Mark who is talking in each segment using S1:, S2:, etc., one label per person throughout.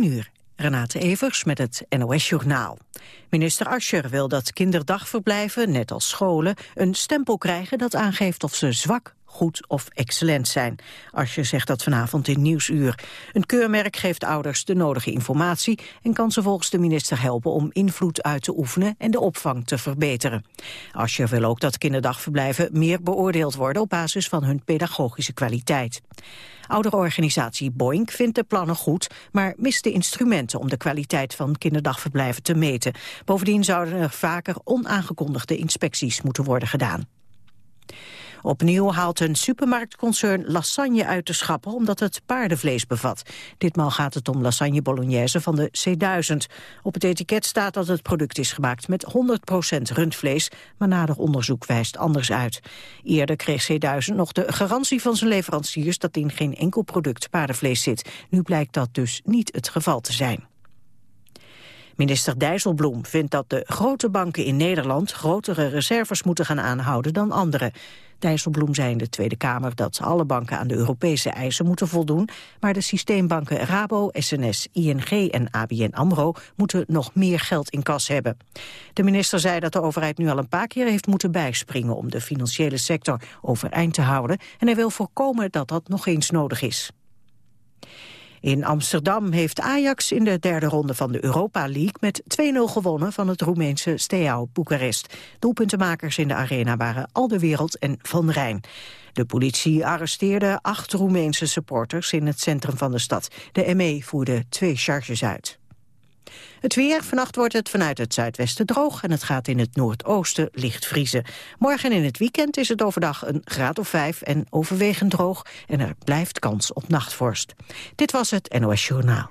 S1: 10 uur. Renate Evers met het NOS Journaal. Minister Ascher wil dat kinderdagverblijven, net als scholen, een stempel krijgen dat aangeeft of ze zwak, goed of excellent zijn. Ascher zegt dat vanavond in Nieuwsuur. Een keurmerk geeft ouders de nodige informatie en kan ze volgens de minister helpen om invloed uit te oefenen en de opvang te verbeteren. Ascher wil ook dat kinderdagverblijven meer beoordeeld worden op basis van hun pedagogische kwaliteit. Ouderorganisatie Boink vindt de plannen goed, maar mist de instrumenten om de kwaliteit van kinderdagverblijven te meten. Bovendien zouden er vaker onaangekondigde inspecties moeten worden gedaan. Opnieuw haalt een supermarktconcern lasagne uit de schappen omdat het paardenvlees bevat. Ditmaal gaat het om lasagne bolognese van de C1000. Op het etiket staat dat het product is gemaakt met 100% rundvlees, maar nader onderzoek wijst anders uit. Eerder kreeg C1000 nog de garantie van zijn leveranciers dat in geen enkel product paardenvlees zit. Nu blijkt dat dus niet het geval te zijn. Minister Dijsselbloem vindt dat de grote banken in Nederland grotere reserves moeten gaan aanhouden dan andere. Dijsselbloem zei in de Tweede Kamer dat alle banken aan de Europese eisen moeten voldoen, maar de systeembanken Rabo, SNS, ING en ABN AMRO moeten nog meer geld in kas hebben. De minister zei dat de overheid nu al een paar keer heeft moeten bijspringen om de financiële sector overeind te houden en hij wil voorkomen dat dat nog eens nodig is. In Amsterdam heeft Ajax in de derde ronde van de Europa League met 2-0 gewonnen van het Roemeense Steaua Boekarest. Doelpuntenmakers in de arena waren Alderwereld en Van Rijn. De politie arresteerde acht Roemeense supporters in het centrum van de stad. De ME voerde twee charges uit. Het weer, vannacht wordt het vanuit het zuidwesten droog... en het gaat in het noordoosten licht vriezen. Morgen in het weekend is het overdag een graad of vijf en overwegend droog... en er blijft kans op nachtvorst. Dit was het NOS Journaal.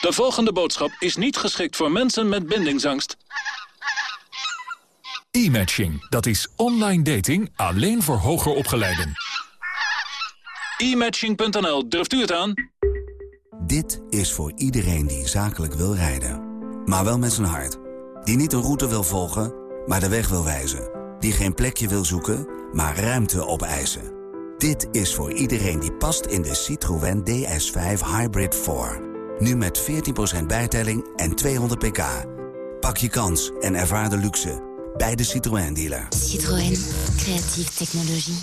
S2: De volgende boodschap is niet geschikt voor mensen met bindingsangst.
S3: E-matching, dat is online dating alleen voor hoger opgeleiden.
S2: E-matching.nl, durft u het aan?
S4: Dit is voor iedereen die zakelijk wil rijden. Maar wel met zijn hart. Die niet een route wil volgen, maar de weg wil wijzen. Die geen plekje wil zoeken, maar ruimte opeisen. Dit is voor iedereen die past in de Citroën DS5 Hybrid 4. Nu met 14% bijtelling en 200 pk. Pak je kans en ervaar de luxe bij de Citroën dealer.
S5: Citroën, creatieve technologie.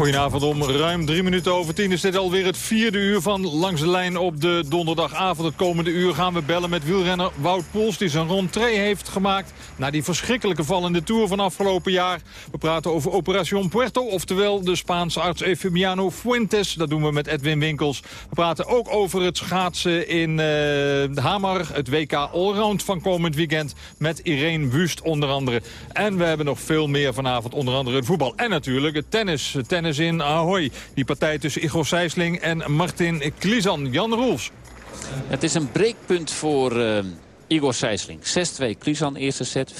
S6: Goedenavond om ruim drie minuten over tien is dit alweer het vierde uur van Langs de Lijn op de donderdagavond. Het komende uur gaan we bellen met wielrenner Wout Poels die zijn rentree heeft gemaakt na die verschrikkelijke val in de Tour van afgelopen jaar. We praten over Operación Puerto, oftewel de Spaanse arts Efemiano Fuentes. Dat doen we met Edwin Winkels. We praten ook over het schaatsen in uh, Hamar, het WK Allround van komend weekend met Irene Wust onder andere. En we hebben nog veel meer vanavond, onder andere het voetbal en natuurlijk het tennis. tennis in Ahoy. Die partij tussen Igor Sijsling en Martin Klizan. Jan Roels.
S7: Het is een breekpunt voor uh, Igor Sijsling. 6-2 Klizan eerste set, 4-3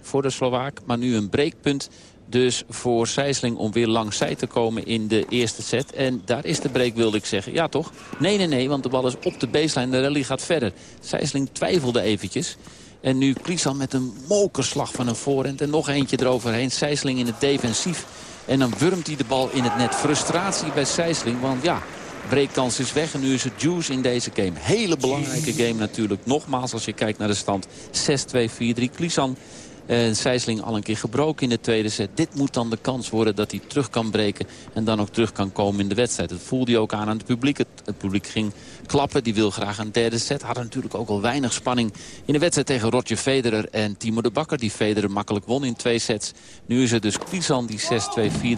S7: voor de Slovaak. Maar nu een breekpunt dus voor Sijsling om weer langs zij te komen in de eerste set. En daar is de break, wilde ik zeggen. Ja, toch? Nee, nee, nee, want de bal is op de baseline. De rally gaat verder. Sijsling twijfelde eventjes. En nu Klizan met een mokerslag van een voorhand. En nog eentje eroverheen. Sijsling in het defensief en dan wurmt hij de bal in het net. Frustratie bij Sijsling, want ja, breekkans is weg. En nu is het juice in deze game. Hele belangrijke game natuurlijk. Nogmaals, als je kijkt naar de stand 6-2, 4-3. Klisan en Sijsling al een keer gebroken in de tweede set. Dit moet dan de kans worden dat hij terug kan breken. En dan ook terug kan komen in de wedstrijd. Dat voelde hij ook aan aan het publiek. Het, publiek ging klappen. Die wil graag een derde set. Had natuurlijk ook al weinig spanning in de wedstrijd tegen Roger Federer en Timo de Bakker. Die Federer makkelijk won in twee sets. Nu is het dus Klisan die 6-2,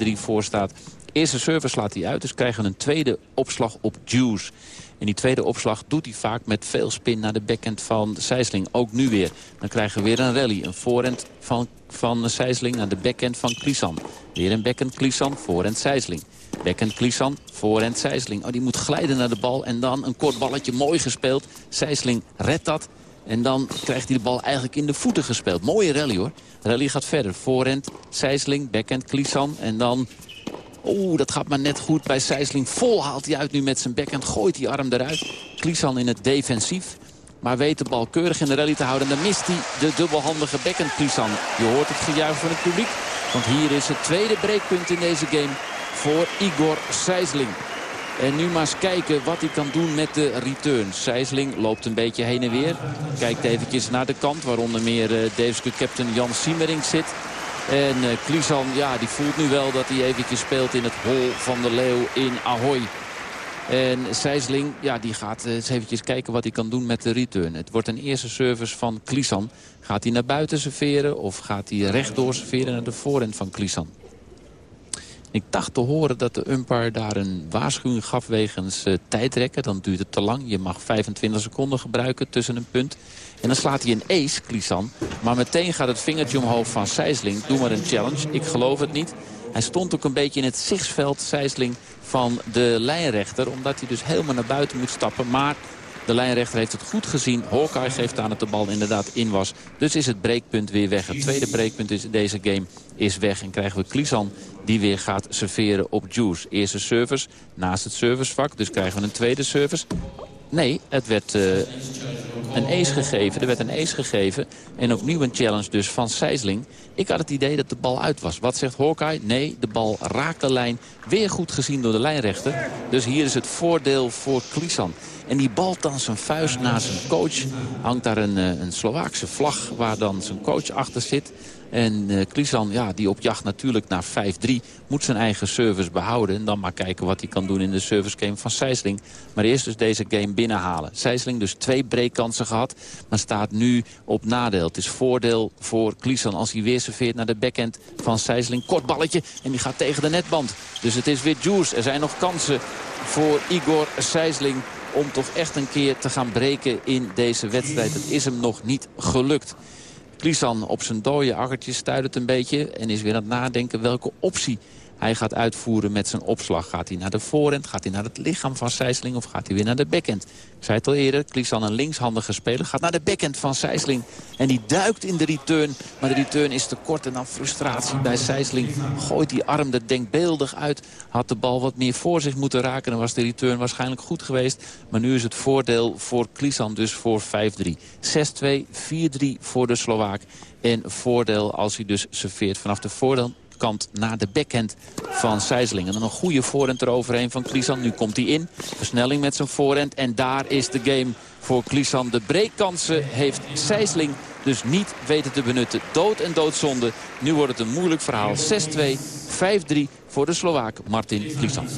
S7: 4-3 voor staat. Eerste service slaat hij uit, dus krijgen we een tweede opslag op Juice. En die tweede opslag doet hij vaak met veel spin naar de backhand van Sijsling. Ook nu weer. Dan krijgen we weer een rally. Een voorhand van, van Sijsling naar de backhand van Klisan. Weer een backhand Klisan, voorhand Sijsling. Backhand Klisan, voorhand Sijsling. Oh, die moet glijden naar de bal en dan een kort balletje mooi gespeeld. Sijsling redt dat. En dan krijgt hij de bal eigenlijk in de voeten gespeeld. Mooie rally hoor. Rally gaat verder. Voorhand, Sijsling, backhand, Klisan. En dan... Oeh, dat gaat maar net goed bij Sijsling. Vol haalt hij uit nu met zijn backhand. Gooit die arm eruit. Klisan in het defensief. Maar weet de bal keurig in de rally te houden. En dan mist hij de dubbelhandige backhand Klisan. Je hoort het gejuich van het publiek. Want hier is het tweede breekpunt in deze game voor Igor Sijsling. En nu maar eens kijken wat hij kan doen met de return. Sijsling loopt een beetje heen en weer. Kijkt eventjes naar de kant waaronder meer uh, Daveske captain Jan Siemering zit. En uh, ja, die voelt nu wel dat hij eventjes speelt in het hol van de leeuw in Ahoy. En Sijsling, ja, die gaat eens eventjes kijken wat hij kan doen met de return. Het wordt een eerste service van Klisan. Gaat hij naar buiten serveren of gaat hij rechtdoor serveren naar de voorhand van Klisan? Ik dacht te horen dat de umpire daar een waarschuwing gaf wegens uh, tijdrekken. Dan duurt het te lang. Je mag 25 seconden gebruiken tussen een punt. En dan slaat hij een ace, Klisan. Maar meteen gaat het vingertje omhoog van Sijsling. Doe maar een challenge. Ik geloof het niet. Hij stond ook een beetje in het zichtsveld, Sijsling, van de lijnrechter. Omdat hij dus helemaal naar buiten moet stappen. Maar de lijnrechter heeft het goed gezien. Hawkeye geeft aan dat de bal inderdaad in was. Dus is het breekpunt weer weg. Het tweede breekpunt in deze game is weg. En krijgen we Klisan die weer gaat serveren op Juice. Eerste service naast het servicevak. Dus krijgen we een tweede service. Nee, het werd uh, een ace gegeven. Er werd een ace gegeven. En opnieuw een challenge dus van Sijsling. Ik had het idee dat de bal uit was. Wat zegt Hawkeye? Nee, de bal raakt de lijn. Weer goed gezien door de lijnrechter. Dus hier is het voordeel voor Klisan. En die balt dan zijn vuist naar zijn coach. Hangt daar een, een Slovaakse vlag waar dan zijn coach achter zit. En uh, Klisan, ja, die op jacht natuurlijk naar 5-3, moet zijn eigen service behouden. En dan maar kijken wat hij kan doen in de service game van Sijsling. Maar eerst dus deze game binnenhalen. Sijsling dus twee breekkansen gehad, maar staat nu op nadeel. Het is voordeel voor Klisan als hij weer serveert naar de backhand van Sijsling. Kort balletje en die gaat tegen de netband. Dus het is weer Juice. Er zijn nog kansen voor Igor Sijsling om toch echt een keer te gaan breken in deze wedstrijd. Het is hem nog niet gelukt. Klisan op zijn dode akkertjes stuit een beetje en is weer aan het nadenken welke optie hij gaat uitvoeren met zijn opslag. Gaat hij naar de voorhand, gaat hij naar het lichaam van Sijsling of gaat hij weer naar de backhand? Ik zei het al eerder, Klisan een linkshandige speler gaat naar de backhand van Sijsling. En die duikt in de return, maar de return is te kort en dan frustratie bij Sijsling. Gooit die arm er denkbeeldig uit. Had de bal wat meer voor zich moeten raken dan was de return waarschijnlijk goed geweest. Maar nu is het voordeel voor Klisan dus voor 5-3. 6-2, 4-3 voor de Slovaak. En voordeel als hij dus serveert vanaf de voorhand kant naar de backhand van Sijsling. En dan een goede voorhand eroverheen van Klisan. Nu komt hij in. Versnelling met zijn voorhand. En daar is de game voor Klisan. De breekkansen heeft Sijsling dus niet weten te benutten. Dood en doodzonde. Nu wordt het een moeilijk verhaal. 6-2, 5-3 voor de Slovaak Martin Klisan.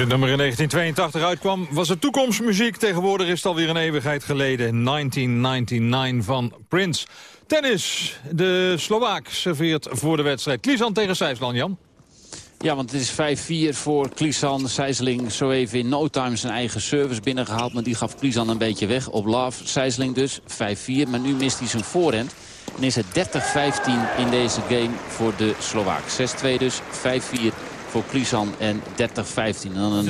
S6: Dit nummer in 1982 uitkwam, was het toekomstmuziek. Tegenwoordig is het alweer een eeuwigheid geleden. 1999 van Prince. Tennis. De Slovaak serveert voor de wedstrijd. Klisan tegen Sijsland, Jan.
S7: Ja, want het is 5-4 voor Klisan. Sijsling zo even in no time zijn eigen service binnengehaald. Maar die gaf Klisan een beetje weg op love. Sijsling dus 5-4, maar nu mist hij zijn voorhand. En is het 30-15 in deze game voor de Slovaak. 6-2 dus, 5-4 voor Klisan en 30-15. dan een,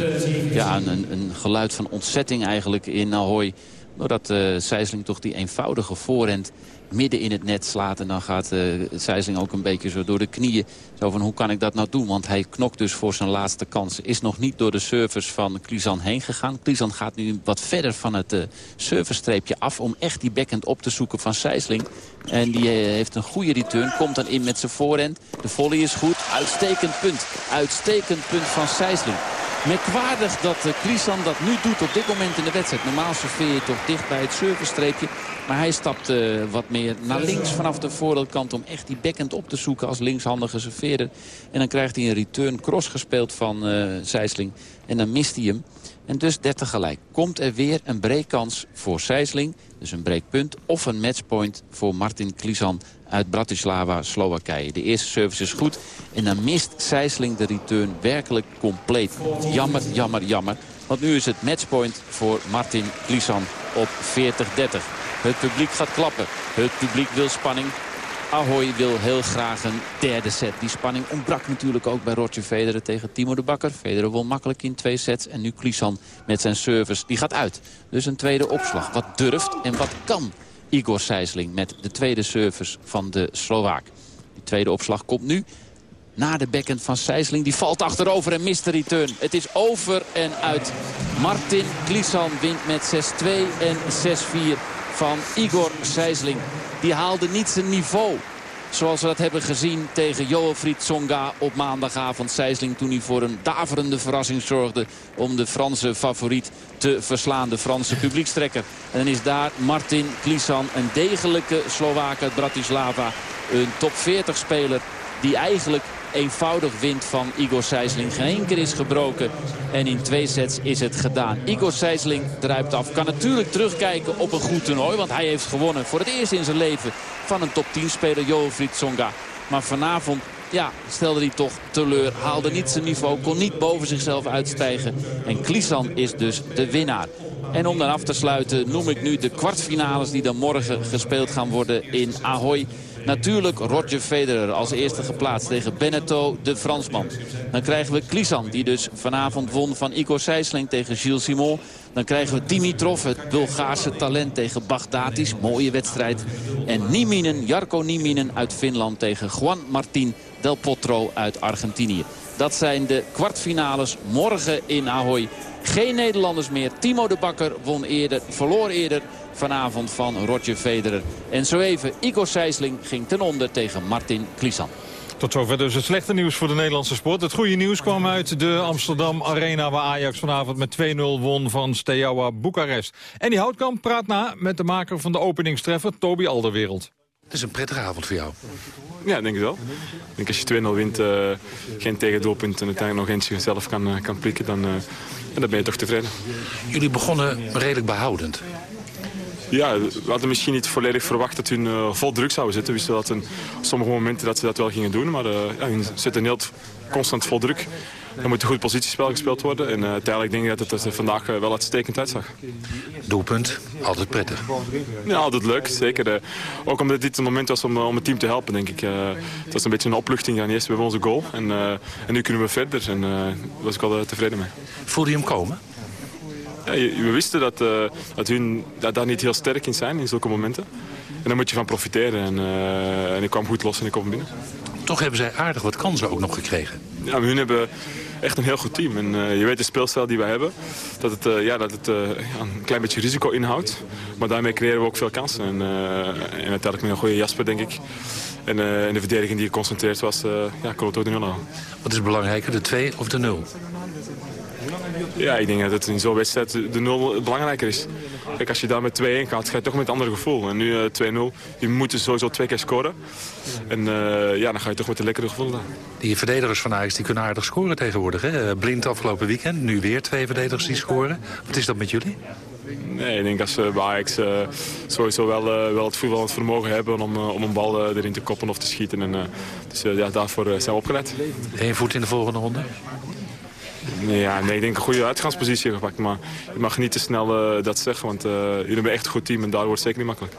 S7: ja, een, een geluid van ontzetting eigenlijk in Ahoy. Doordat uh, toch die eenvoudige voorhand midden in het net slaat. En dan gaat uh, ook een beetje zo door de knieën. Zo van hoe kan ik dat nou doen? Want hij knokt dus voor zijn laatste kans. Is nog niet door de service van Klizan heen gegaan. Klizan gaat nu wat verder van het uh, servicestreepje af... om echt die backhand op te zoeken van Sijsling. En die uh, heeft een goede return. Komt dan in met zijn voorhand. De volley is goed. Uitstekend punt. Uitstekend punt van Sijsling. Merkwaardig dat uh, dat nu doet op dit moment in de wedstrijd. Normaal serveer je toch dicht bij het servicestreepje. Maar hij stapt uh, wat meer naar links vanaf de voordeelkant... om echt die backhand op te zoeken als linkshandige serveerder. En dan krijgt hij een return cross gespeeld van uh. En dan mist hij hem. En dus 30 gelijk. Komt er weer een breekkans voor Sijsling. Dus een breekpunt of een matchpoint voor Martin Klisan uit Bratislava, Slowakije. De eerste service is goed. En dan mist Sijsling de return werkelijk compleet. Jammer, jammer, jammer. Want nu is het matchpoint voor Martin Klisan op 40-30. Het publiek gaat klappen. Het publiek wil spanning. Ahoy wil heel graag een derde set. Die spanning ontbrak natuurlijk ook bij Roger Federer tegen Timo de Bakker. Federer won makkelijk in twee sets. En nu Klisan met zijn service. Die gaat uit. Dus een tweede opslag. Wat durft en wat kan Igor Sijsling met de tweede service van de Slovaak. Die tweede opslag komt nu na de backhand van Sijsling. Die valt achterover en mist de return. Het is over en uit. Martin Klisan wint met 6-2 en 6-4 van Igor Sijsling. Die haalde niet zijn niveau. Zoals we dat hebben gezien tegen Joelfried Tsonga op maandagavond. Sijsling toen hij voor een daverende verrassing zorgde om de Franse favoriet te verslaan. De Franse publiekstrekker. En dan is daar Martin Klisan, een degelijke Slovaak uit Bratislava. Een top 40 speler die eigenlijk eenvoudig wint van Igor Sijsling. Geen één keer is gebroken. En in twee sets is het gedaan. Igor Sijsling druipt af. Kan natuurlijk terugkijken op een goed toernooi. Want hij heeft gewonnen voor het eerst in zijn leven van een top 10 speler Joelfried Tsonga. Maar vanavond ja, stelde hij toch teleur. Haalde niet zijn niveau, kon niet boven zichzelf uitstijgen. En Klisan is dus de winnaar. En om dan af te sluiten noem ik nu de kwartfinales die dan morgen gespeeld gaan worden in Ahoy. Natuurlijk Roger Federer als eerste geplaatst tegen Beneteau, de Fransman. Dan krijgen we Klisan, die dus vanavond won van Igor Sijsling tegen Gilles Simon. Dan krijgen we Dimitrov, het Bulgaarse talent tegen Bagdatis. Mooie wedstrijd. En Nieminen, Jarko Nieminen uit Finland tegen Juan Martín Del Potro uit Argentinië. Dat zijn de kwartfinales morgen in Ahoy. Geen Nederlanders meer. Timo de Bakker won eerder, verloor eerder vanavond van Roger Federer. En zo even, Igor Sijsling ging ten onder tegen Martin Klisan.
S6: Tot zover dus het slechte nieuws voor de Nederlandse sport. Het goede nieuws kwam uit de Amsterdam Arena... waar Ajax vanavond met 2-0 won van Steaua Boekarest. En die Houtkamp praat na met de maker van de openingstreffer, Toby Alderwereld.
S8: Het is een prettige avond voor jou.
S9: Ja, denk ik wel. Ik denk als je 2-0 wint, uh, geen tegendoelpunt... en uiteindelijk nog eentje zelf kan, uh, kan plikken, dan, uh, dan ben je toch tevreden.
S8: Jullie begonnen redelijk behoudend.
S9: Ja, we hadden misschien niet volledig verwacht dat hun uh, vol druk zouden zitten. We wisten dat op sommige momenten dat ze dat wel gingen doen. Maar uh, ja, hun zitten heel constant vol druk. Er moet een goed positiespel gespeeld worden. En uh, uiteindelijk denk ik dat het er vandaag wel uitstekend uitzag.
S8: Doelpunt, altijd prettig.
S9: Ja, altijd leuk, zeker. ook omdat dit een moment was om, om het team te helpen, denk ik. het was een beetje een opluchting aan eerst bij onze goal. En, en nu kunnen we verder. En daar was ik wel tevreden mee.
S8: Voelde je hem komen?
S9: Ja, we wisten dat, uh, dat hun dat daar niet heel sterk in zijn in zulke momenten. En daar moet je van profiteren. En, uh, en ik kwam goed los en ik kwam binnen.
S8: Toch hebben zij aardig wat kansen ook nog gekregen.
S9: Ja, maar hun hebben echt een heel goed team. En uh, je weet de speelstijl die wij hebben, dat het, ja, dat het een klein beetje risico inhoudt. Maar daarmee creëren we ook veel kansen. En, en uiteindelijk met een goede Jasper, denk ik. En in de verdediging die geconcentreerd was, ja, kon het ook de nul houden.
S8: Wat is belangrijker, de 2 of de 0?
S10: Ja, ik denk dat het in zo'n wedstrijd de nul belangrijker is. Kijk, als je daar met 2-1 gaat, ga je toch met een ander gevoel. En nu uh, 2-0. Je moet dus sowieso twee keer scoren. En uh, ja, dan ga je toch met een lekkere gevoel daar.
S8: Die verdedigers van Ajax die kunnen aardig scoren tegenwoordig. Hè? Blind afgelopen weekend, nu weer twee verdedigers die scoren. Wat is dat met jullie?
S10: Nee, ik denk dat ze bij Ajax uh, sowieso wel, uh, wel het voetbal het vermogen hebben om, uh, om een bal erin te koppen of te schieten. En, dus ja, daarvour zijn we opgeleid.
S8: Eén voet in de volgende ronde?
S10: Ja, nee, ik denk een goede uitgangspositie gepakt. Maar je mag niet te snel dat zeggen, want jullie hebben echt een goed team en daar wordt het zeker niet makkelijk.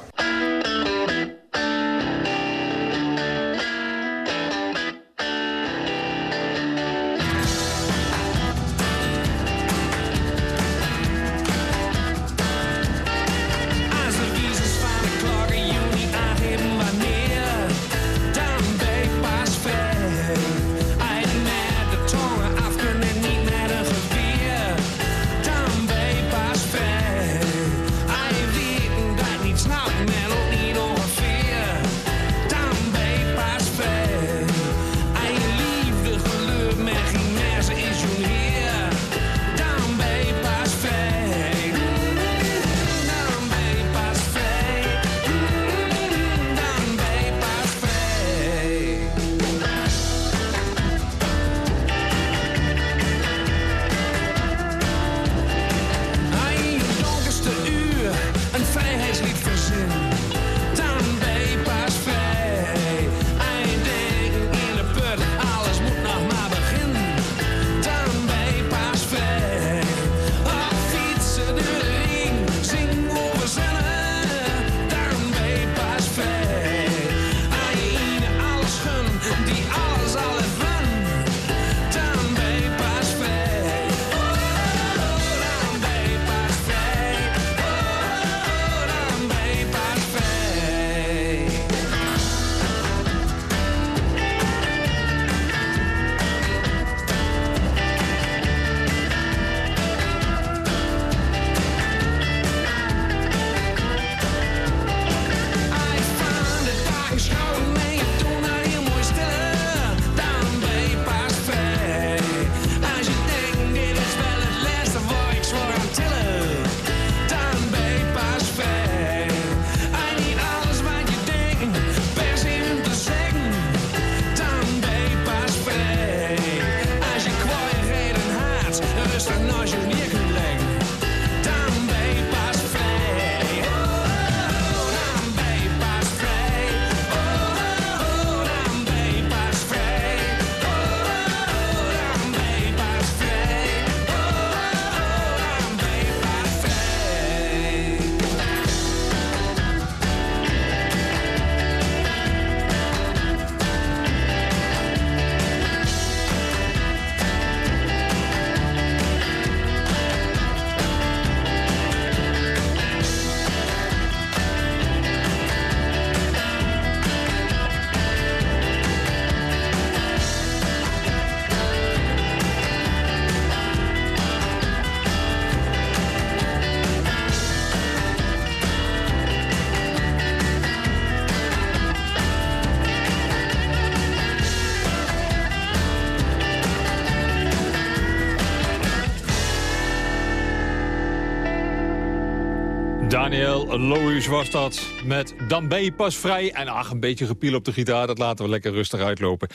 S6: Lohuis was dat met Dan ben je pas vrij. En ach, een beetje gepiel op de gitaar, dat laten we lekker rustig uitlopen.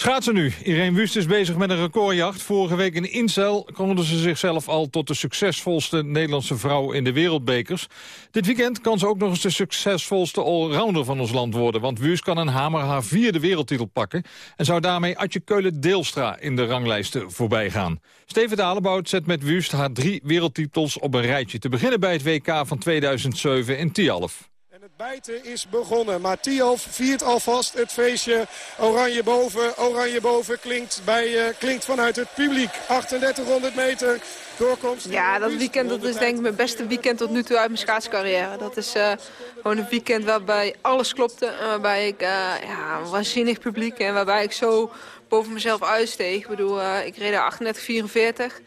S6: Schaatsen nu. Irene Wust is bezig met een recordjacht. Vorige week in Incel konden ze zichzelf al tot de succesvolste Nederlandse vrouw in de wereldbekers. Dit weekend kan ze ook nog eens de succesvolste allrounder van ons land worden. Want Wust kan een hamer haar vierde wereldtitel pakken. En zou daarmee Atje Keulen-Deelstra in de ranglijsten voorbij gaan. Steven Dalebout zet met Wust haar drie wereldtitels op een rijtje. Te beginnen bij het WK van 2007 in Tialf.
S11: En het bijten is begonnen. Maar Tialf viert alvast het feestje. Oranje boven, oranje boven klinkt, bij, uh, klinkt vanuit het publiek. 3800 meter doorkomst.
S12: Ja, dat weekend dat is denk ik mijn beste weekend tot nu toe uit mijn schaatscarrière. Dat is uh, gewoon een weekend waarbij alles klopte. En waarbij ik uh, ja, een waanzinnig publiek en waarbij ik zo boven mezelf uitsteeg. Ik bedoel, ik reed er 38, 44.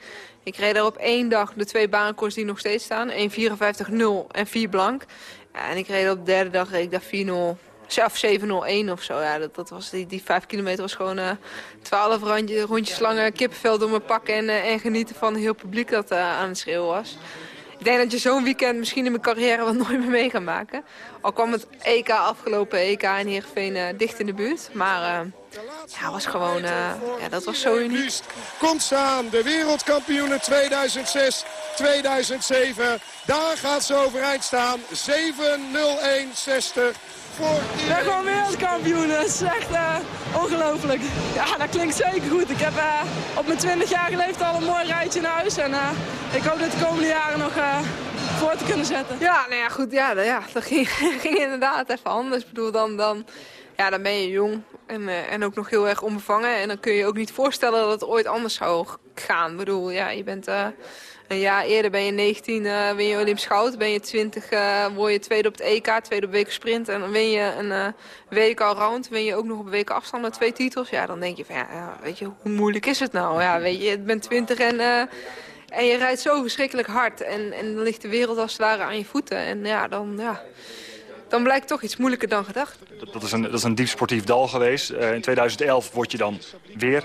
S12: Ik reed er op één dag de twee baankoers die nog steeds staan. 1.54.0 en 4 blank. En ik reed op de derde dag ik daar 4-0. zelf 701 of zo. Ja, dat, dat was, die, die vijf kilometer was gewoon uh, 12 rondje, rondjes lange kippenvel door me pakken... En, en genieten van heel publiek dat aan het schreeuwen was. Ik denk dat je zo'n weekend misschien in mijn carrière wel nooit meer mee kan maken. Al kwam het EK afgelopen EK in Heerenveen uh, dicht in de buurt. Maar uh, ja, was gewoon, uh, ja, dat was zo uniek.
S11: Komt ze aan, de wereldkampioenen 2006, 2007. Daar gaat ze overeind staan. 7-0-1-60 voor
S13: Ja, gewoon wereldkampioen. Dat is echt uh, ongelooflijk. Ja, dat klinkt zeker goed. Ik heb uh, op mijn 20 jaar geleefd al een mooi rijtje naar huis. En uh, ik hoop dat de komende jaren nog voor te kunnen zetten.
S12: Ja, nou ja, goed. Ja, dat, ja, dat ging, ging inderdaad even anders. Ik bedoel, dan, dan, ja, dan ben je jong en, en ook nog heel erg onbevangen. En dan kun je je ook niet voorstellen dat het ooit anders zou gaan. Ik bedoel, ja, je bent... Jaar eerder ben je 19, uh, win je Olympisch goud. Ben je 20, uh, word je tweede op het EK, tweede op week sprint. En dan win je een uh, week al round. Win je ook nog op afstand met twee titels. Ja, dan denk je van, ja, weet je, hoe moeilijk is het nou? Ja, weet je, je bent 20 en, en je rijdt zo verschrikkelijk hard. En, en dan ligt de wereld als het ware aan je voeten. En ja, dan, ja, dan blijkt toch iets moeilijker dan gedacht.
S14: Dat is een, dat is een diep sportief dal geweest. in 2011 word je dan weer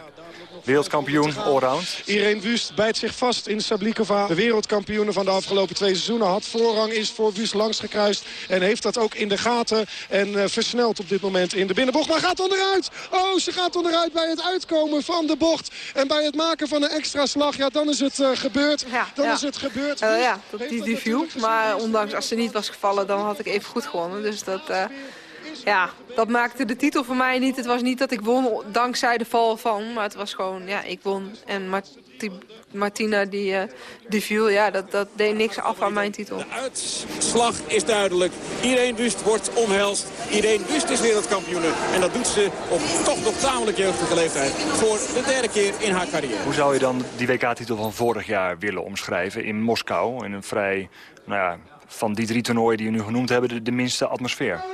S14: Wereldkampioen allround.
S11: Irene Wust bijt zich vast in Sablikova. De wereldkampioene van de afgelopen twee seizoenen had voorrang. Is voor Wust langsgekruist. En heeft dat ook in de gaten. En uh, versnelt op dit moment in de binnenbocht. Maar gaat onderuit. Oh, ze gaat onderuit bij het uitkomen van de bocht. En bij het maken van een extra slag. Ja, dan is het uh, gebeurd.
S12: Ja,
S11: dan
S12: ja.
S11: is het gebeurd.
S12: Uh, ja, dat, die, die viel. Maar ondanks als ze niet was gevallen, dan had ik even goed gewonnen. Dus dat ja, dat maakte de titel voor mij niet. Het was niet dat ik won dankzij de val van, maar het was gewoon, ja, ik won. En Marti Martina die, uh, die viel, ja, dat, dat deed niks af aan mijn titel.
S15: De uitslag is duidelijk. Iedereen Wust wordt omhelst. Iedereen Wust is wereldkampioen. En dat doet ze op toch nog tamelijk jeugdige leeftijd. Voor de derde keer in haar carrière.
S14: Hoe zou je dan die WK-titel van vorig jaar willen omschrijven in Moskou? In een vrij, nou ja, van die drie toernooien die we nu genoemd hebben, de, de minste atmosfeer.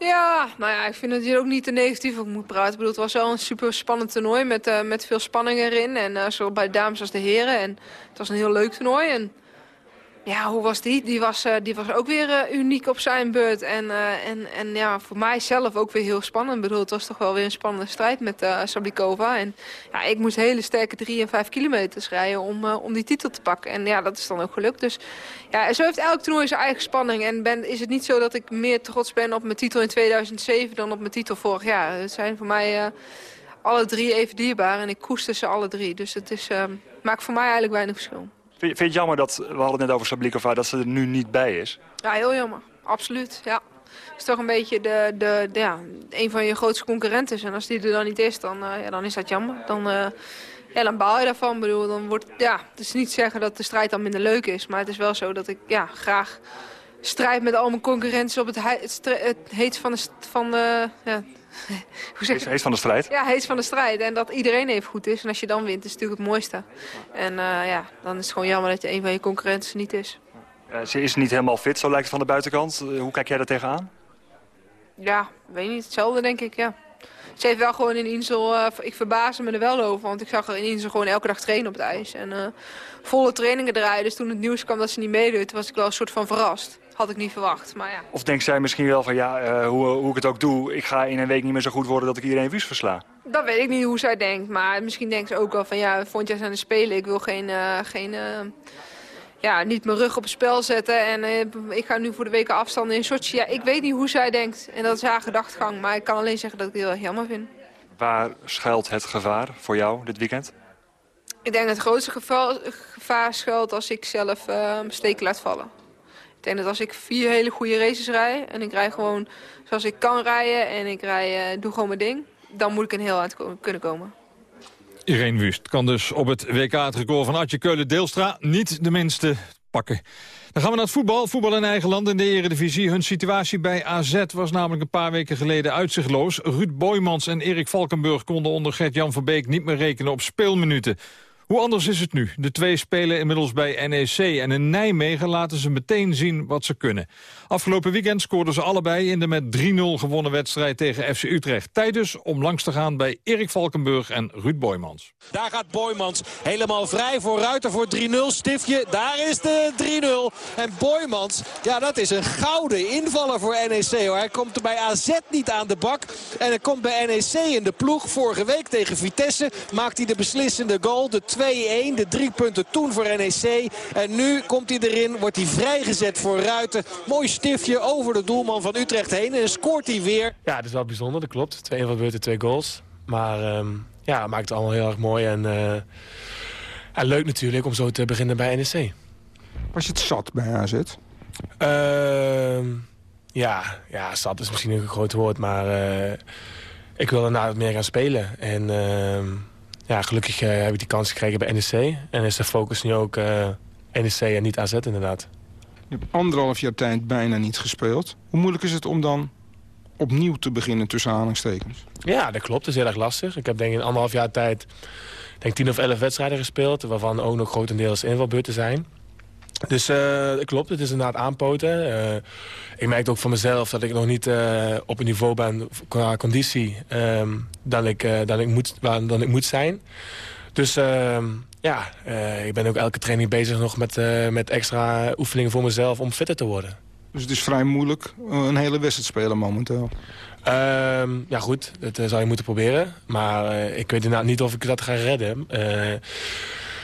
S12: Ja, nou ja, ik vind dat je er ook niet te negatief op moet praten. Ik bedoel, het was wel een super spannend toernooi met, uh, met veel spanning erin. En uh, zowel bij de dames als de heren. En het was een heel leuk toernooi. En ja, hoe was die? Die was, uh, die was ook weer uh, uniek op zijn beurt. En, uh, en, en ja, voor mij zelf ook weer heel spannend. Ik bedoel, het was toch wel weer een spannende strijd met Sablikova. En ja, ik moest hele sterke drie en vijf kilometers rijden om, om die titel te pakken. En ja, dat is dan ook gelukt. Dus ja, zo heeft elk toernooi zijn eigen spanning. En ben, is het niet zo dat ik meer trots ben op mijn titel in 2007 dan op mijn titel vorig jaar. Het zijn voor mij alle drie even dierbaar en ik koester ze alle drie. Dus het is, maakt voor mij eigenlijk weinig verschil.
S14: Vind je het jammer dat, we hadden het net over Sablikova, dat ze er nu niet bij is?
S12: Ja, heel jammer. Absoluut, ja. Het is toch een beetje de, de, ja, een van je grootste concurrenten. En als die er dan niet is, dan, uh, ja, dan is dat jammer. Dan, uh, ja, dan baal je daarvan. Bedoel, dan wordt, ja, het is niet zeggen dat de strijd dan minder leuk is. Maar het is wel zo dat ik ja, graag strijd met al mijn concurrenten op het, het, heet van de... Van de ja,
S14: Hoe zeg heet, heet van de strijd?
S12: Ja, heet van de strijd. En dat iedereen even goed is. En als je dan wint, is het natuurlijk het mooiste. En uh, ja, dan is het gewoon jammer dat je een van je concurrenten niet is.
S14: Uh, ze is niet helemaal fit, zo lijkt het van de buitenkant. Uh, hoe kijk jij daar tegenaan?
S12: Ja, weet niet. Hetzelfde denk ik, ja. Ze heeft wel gewoon in Insel... ik verbaasde me er wel over, want ik zag haar in Insel gewoon elke dag trainen op het ijs. En volle trainingen draaien. Dus toen het nieuws kwam dat ze niet meedoet, was ik wel een soort van verrast had ik niet verwacht. Maar ja.
S14: Of denkt zij misschien wel van ja, uh, hoe, hoe ik het ook doe, ik ga in een week niet meer zo goed worden dat ik iedereen wust versla?
S12: Dat weet ik niet hoe zij denkt, maar misschien denkt ze ook wel van ja, vond jij aan de spelen, ik wil geen, uh, geen uh, ja, niet mijn rug op het spel zetten en ik ga nu voor de weken afstanden in Sochi. Ja, ik weet niet hoe zij denkt en dat is haar gedachtegang, maar ik kan alleen zeggen dat ik het heel erg jammer vind.
S14: Waar schuilt het gevaar voor jou dit weekend?
S12: Ik denk dat het grootste gevaar, gevaar schuilt als ik zelf mijn steken laat vallen. Ik denk dat als ik vier hele goede races rij en ik rij gewoon zoals ik kan rijden en ik rij, uh, doe gewoon mijn ding, dan moet ik een heel eind kunnen komen.
S6: Irene Wust kan dus op het WK het record van Atje Keulen-Deelstra niet de minste pakken. Dan gaan we naar het voetbal. Voetbal in eigen land in de eredivisie. Hun situatie bij AZ was namelijk een paar weken geleden uitzichtloos. Ruud Boymans en Erik Valkenburg konden onder Gert-Jan van Beek niet meer rekenen op speelminuten. Hoe anders is het nu? De twee spelen inmiddels bij NEC en in Nijmegen laten ze meteen zien wat ze kunnen. Afgelopen weekend scoorden ze allebei in de met 3-0 gewonnen wedstrijd tegen FC Utrecht. Tijd dus om langs te gaan bij Erik Valkenburg en Ruud Boymans.
S16: Daar gaat Boymans helemaal vrij voor Ruiter voor 3-0. Stiftje, daar is de 3-0. En Boymans, ja dat is een gouden invaller voor NEC. Hoor. Hij komt er bij AZ niet aan de bak. En hij komt bij NEC in de ploeg. Vorige week tegen Vitesse maakt hij de beslissende goal. De 2-1, de drie punten toen voor NEC. En nu komt hij erin, wordt hij vrijgezet voor Ruiter. Mooi stiftje over de doelman van Utrecht heen. En scoort hij weer.
S17: Ja, het is wel bijzonder, dat klopt. Twee van de beurten, twee goals. Maar um, ja, maakt het allemaal heel erg mooi. En, uh, en leuk natuurlijk om zo te beginnen bij NEC.
S18: Was je het zat bij AZ?
S17: Uh, ja, ja, zat is misschien een groot woord, maar uh, ik wilde na het meer gaan spelen. En uh, ja, gelukkig uh, heb ik die kans gekregen bij NEC. En is de focus nu ook NEC en niet AZ inderdaad.
S18: Je hebt anderhalf jaar tijd bijna niet gespeeld. Hoe moeilijk is het om dan opnieuw te beginnen tussen aanhalingstekens?
S17: Ja, dat klopt. Dat is heel erg lastig. Ik heb denk in anderhalf jaar tijd denk tien of elf wedstrijden gespeeld... waarvan ook nog grotendeels invalbeurten zijn. Dus uh, klopt, het is inderdaad aanpoten. Uh, ik merk ook van mezelf dat ik nog niet uh, op een niveau ben qua conditie um, dan, ik, dan, ik moet, dan ik moet zijn. Dus ehm, ja, ik ben ook elke training bezig nog met, met extra oefeningen voor mezelf om fitter te worden.
S18: Dus het is vrij moeilijk een hele wedstrijd spelen momenteel?
S17: Um, ja goed, dat zou je moeten proberen. Maar ik weet inderdaad niet of ik dat ga redden.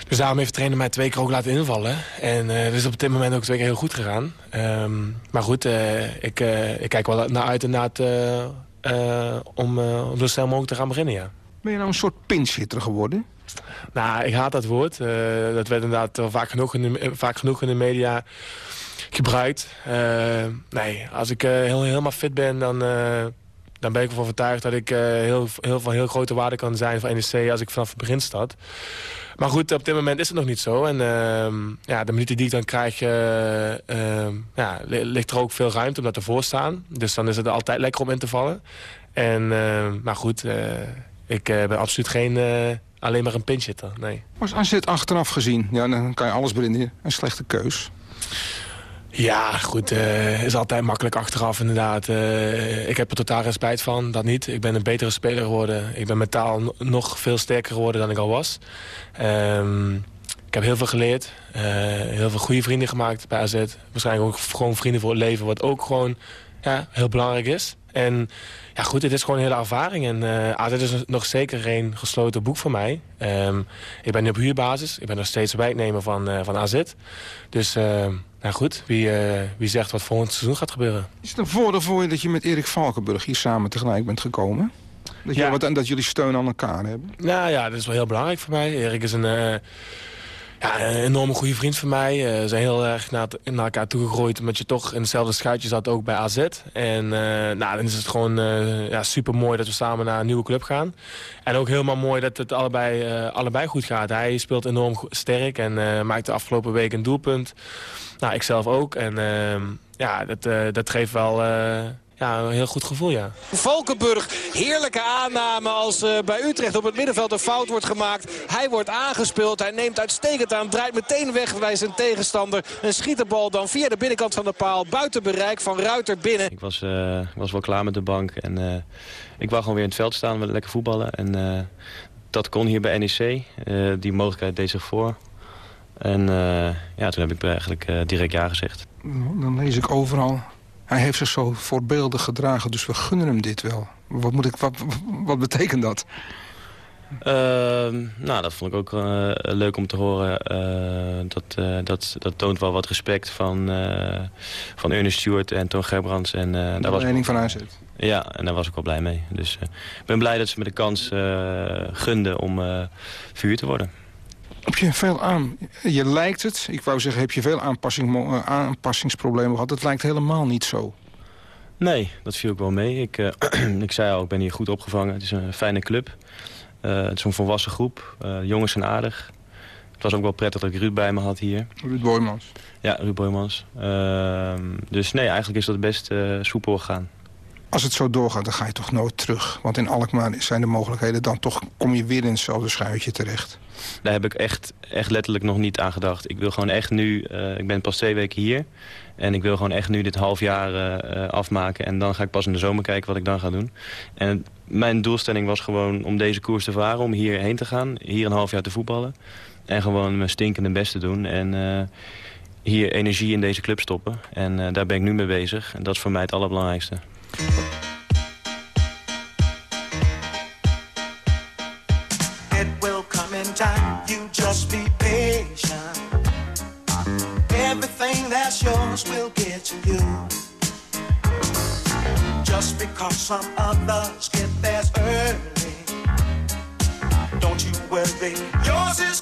S17: Dus daarom heeft de trainer mij twee keer ook laten invallen. En dat is op dit moment ook twee keer heel goed gegaan. Um, maar goed, ik, ik kijk wel naar uit inderdaad om, om zo snel mogelijk te gaan beginnen, ja.
S18: Ben je nou een soort pinchitter geworden?
S17: Nou, ik haat dat woord. dat werd inderdaad vaak genoeg in de, vaak genoeg in de media gebruikt. nee, als ik heel, helemaal fit ben, dan dan ben ik ervan overtuigd dat ik heel, heel, van heel grote waarde kan zijn voor NEC als ik vanaf het begin stad. Maar goed, op dit moment is het nog niet zo. En uh, ja, de minuten die ik dan krijg, uh, ja, ligt er ook veel ruimte omdat ervoor staan. Dus dan is het altijd lekker om in te vallen. En, ehm, maar goed, eh, ik ben absoluut geen, alleen maar een pinchitter, nee.
S18: Was AZ achteraf gezien, ja, dan kan je alles beginnen, een slechte keus?
S17: Ja, goed. Uh, is altijd makkelijk achteraf inderdaad. Uh, ik heb er totaal geen spijt van, dat niet. Ik ben een betere speler geworden. Ik ben mentaal nog veel sterker geworden dan ik al was. Um, ik heb heel veel geleerd. Uh, heel veel goede vrienden gemaakt bij AZ. Waarschijnlijk ook gewoon vrienden voor het leven. Wat ook gewoon ja, heel belangrijk is. En ja, goed, het is gewoon een hele ervaring. En uh, AZ is nog zeker geen gesloten boek voor mij. Um, ik ben nu op huurbasis. Ik ben nog steeds werknemer van, uh, van AZ. Dus... Uh, nou goed, wie, wie zegt wat volgend seizoen gaat gebeuren.
S18: Is het een voordeel voor je dat je met Erik Valkenburg hier samen tegelijk bent gekomen? Dat, ja. wat, en dat jullie steun aan elkaar hebben?
S17: Nou ja, dat is wel heel belangrijk voor mij. Erik is een, ja, een enorme goede vriend van mij. Uh, we zijn heel erg naar, naar elkaar toegegroeid... omdat je toch in hetzelfde schuitje zat ook bij AZ. En nou, dan is het gewoon ja, super mooi dat we samen naar een nieuwe club gaan. En ook helemaal mooi dat het allebei, allebei goed gaat. Hij speelt enorm sterk en maakt de afgelopen week een doelpunt... Nou, ik zelf ook. En uh, ja, dat, dat geeft wel... Ja, een heel goed gevoel, ja.
S16: Valkenburg, heerlijke aanname als uh, bij Utrecht op het middenveld een fout wordt gemaakt. Hij wordt aangespeeld, hij neemt uitstekend aan, draait meteen weg bij zijn tegenstander. En schiet de bal dan via de binnenkant van de paal, buiten bereik van Ruiter binnen.
S19: Ik was, uh, ik was wel klaar met de bank en uh, ik wou gewoon weer in het veld staan, met lekker voetballen. En dat kon hier bij NEC, die mogelijkheid deed zich voor. En uh, ja, toen heb ik eigenlijk uh, direct ja gezegd.
S18: Dan lees ik overal. Hij heeft zich zo voorbeeldig gedragen, dus we gunnen hem dit wel. Wat, moet ik, wat, wat betekent dat?
S19: Uh, nou, dat vond ik ook uh, leuk om te horen. Uh, dat, dat, dat toont wel wat respect van, van Ernest Stewart en Toon Gerbrands. En,
S18: daar was mening van AZ.
S19: Ja, en daar was ik wel blij mee. Dus ik ben blij dat ze me de kans gunden om vuur te worden.
S18: Heb je veel aan... Je lijkt het, ik wou zeggen, heb je veel aanpassing, eh, aanpassingsproblemen gehad? Het lijkt helemaal niet zo.
S19: Nee, dat viel ook wel mee. Ik, uh, ik zei al, ik ben hier goed opgevangen. Het is een fijne club. Uh, het is een volwassen groep. Uh, jongens zijn aardig. Het was ook wel prettig dat ik Ruud bij me had hier.
S18: Ruud Boymans.
S19: Ja, Ruud Boymans. Ehm, dus nee, eigenlijk is dat best soepel gegaan.
S18: Als het zo doorgaat, dan ga je toch nooit terug. Want in Alkmaar zijn de mogelijkheden dan toch... kom je weer in hetzelfde schuitje terecht.
S19: Daar heb ik echt, echt letterlijk nog niet aan gedacht. Ik wil gewoon echt nu... Uh, ik ben pas twee weken hier. En ik wil gewoon echt nu dit half jaar uh, afmaken. En dan ga ik pas in de zomer kijken wat ik dan ga doen. En mijn doelstelling was gewoon om deze koers te varen. Om hierheen te gaan. Hier een half jaar te voetballen. En gewoon mijn stinkende best te doen. En hier energie in deze club stoppen. En daar ben ik nu mee bezig. En dat is voor mij het allerbelangrijkste.
S20: It will come in time, you just be patient. Everything that's yours will get to you. Just because some others get theirs early. Don't you worry, yours is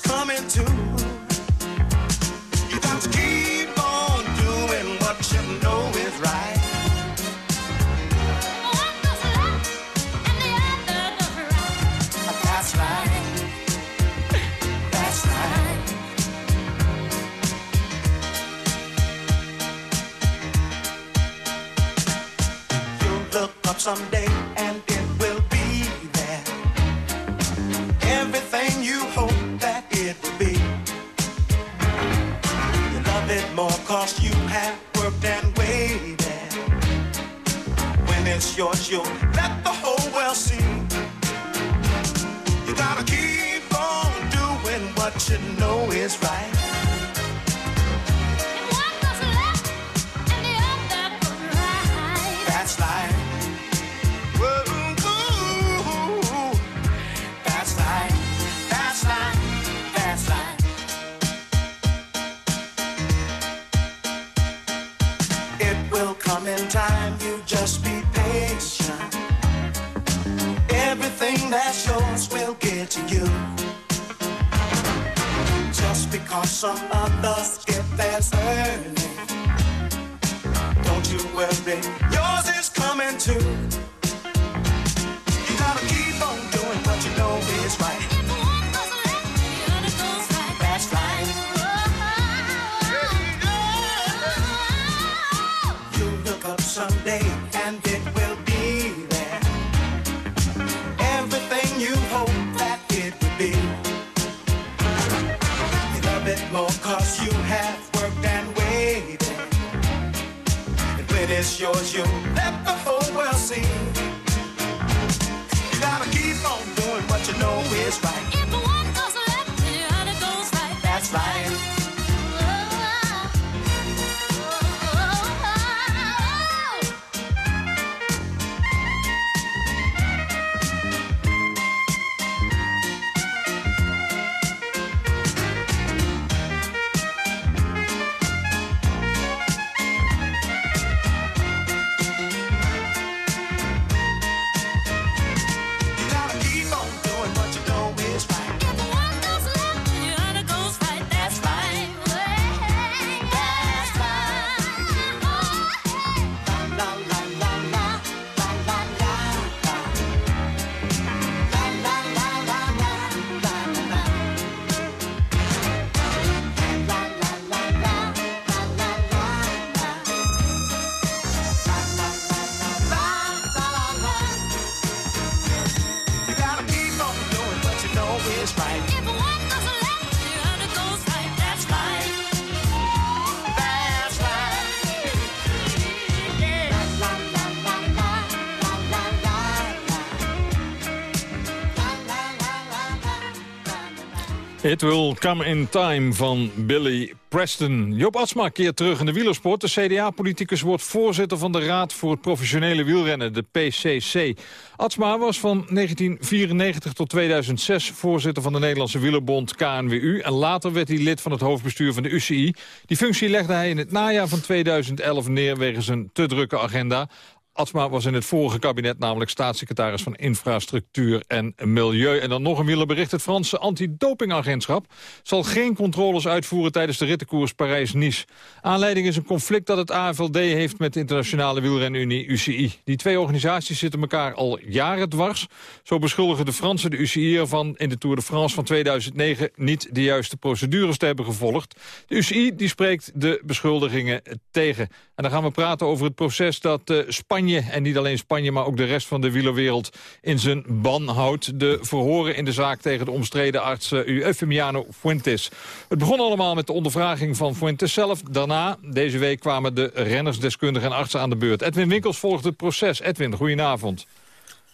S6: It Will Come In Time van Billy Preston. Joop Atsma keert terug in de wielersport. De CDA-politicus wordt voorzitter van de Raad voor het Professionele Wielrennen, de PCC. Atsma was van 1994 tot 2006 voorzitter van de Nederlandse wielerbond KNWU. En later werd hij lid van het hoofdbestuur van de UCI. Die functie legde hij in het najaar van 2011 neer wegens een te drukke agenda. Atsma was in het vorige kabinet namelijk staatssecretaris van Infrastructuur en Milieu. En dan nog een wielerbericht. Het Franse antidopingagentschap zal geen controles uitvoeren tijdens de rittenkoers Parijs-Nice. Aanleiding is een conflict dat het AFLD heeft met de internationale wielrenunie UCI. Die twee organisaties zitten elkaar al jaren dwars. Zo beschuldigen de Fransen de UCI ervan in de Tour de France van 2009 niet de juiste procedures te hebben gevolgd. De UCI die spreekt de beschuldigingen tegen. En dan gaan we praten over het proces dat uh, Spanje Spanje, en niet alleen Spanje, maar ook de rest van de wielerwereld in zijn ban houdt. De verhoren in de zaak tegen de omstreden arts Eufemiano Fuentes. Het begon allemaal met de ondervraging van Fuentes zelf. Daarna, deze week, kwamen de rennersdeskundigen en artsen aan de beurt. Edwin Winkels volgde het proces. Edwin, goedenavond.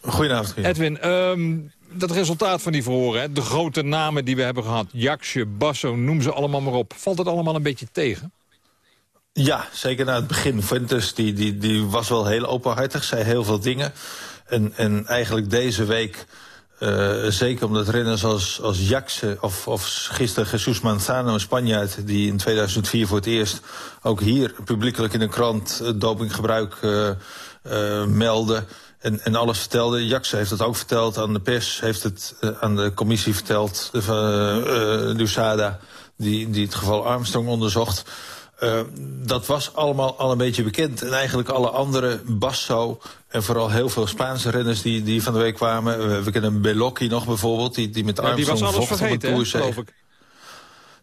S21: Goedenavond.
S6: Edwin, um, dat resultaat van die verhoren, hè, de grote namen die we hebben gehad... Jaksje, Basso, noem ze allemaal maar op. Valt het allemaal een beetje tegen?
S21: Ja, zeker na het begin. Fuentes die, die, die was wel heel openhartig, zei heel veel dingen. En, en eigenlijk deze week, uh, zeker omdat renners als, als Jaxe... of, of gisteren Jesus Manzano, een Spanjaard... die in 2004 voor het eerst ook hier publiekelijk in een krant... dopinggebruik uh, meldde en, en alles vertelde. Jax heeft het ook verteld aan de pers, heeft het aan de commissie verteld van uh, USADA, die, die het geval Armstrong onderzocht. Uh, dat was allemaal al een beetje bekend. En eigenlijk alle andere, Basso en vooral heel veel Spaanse renners die, die van de week kwamen. Uh, we kennen Belocchi nog bijvoorbeeld, die, die met ja, Armstrong
S6: die was alles
S21: vocht
S6: vergeten,
S21: op
S6: geloof ik.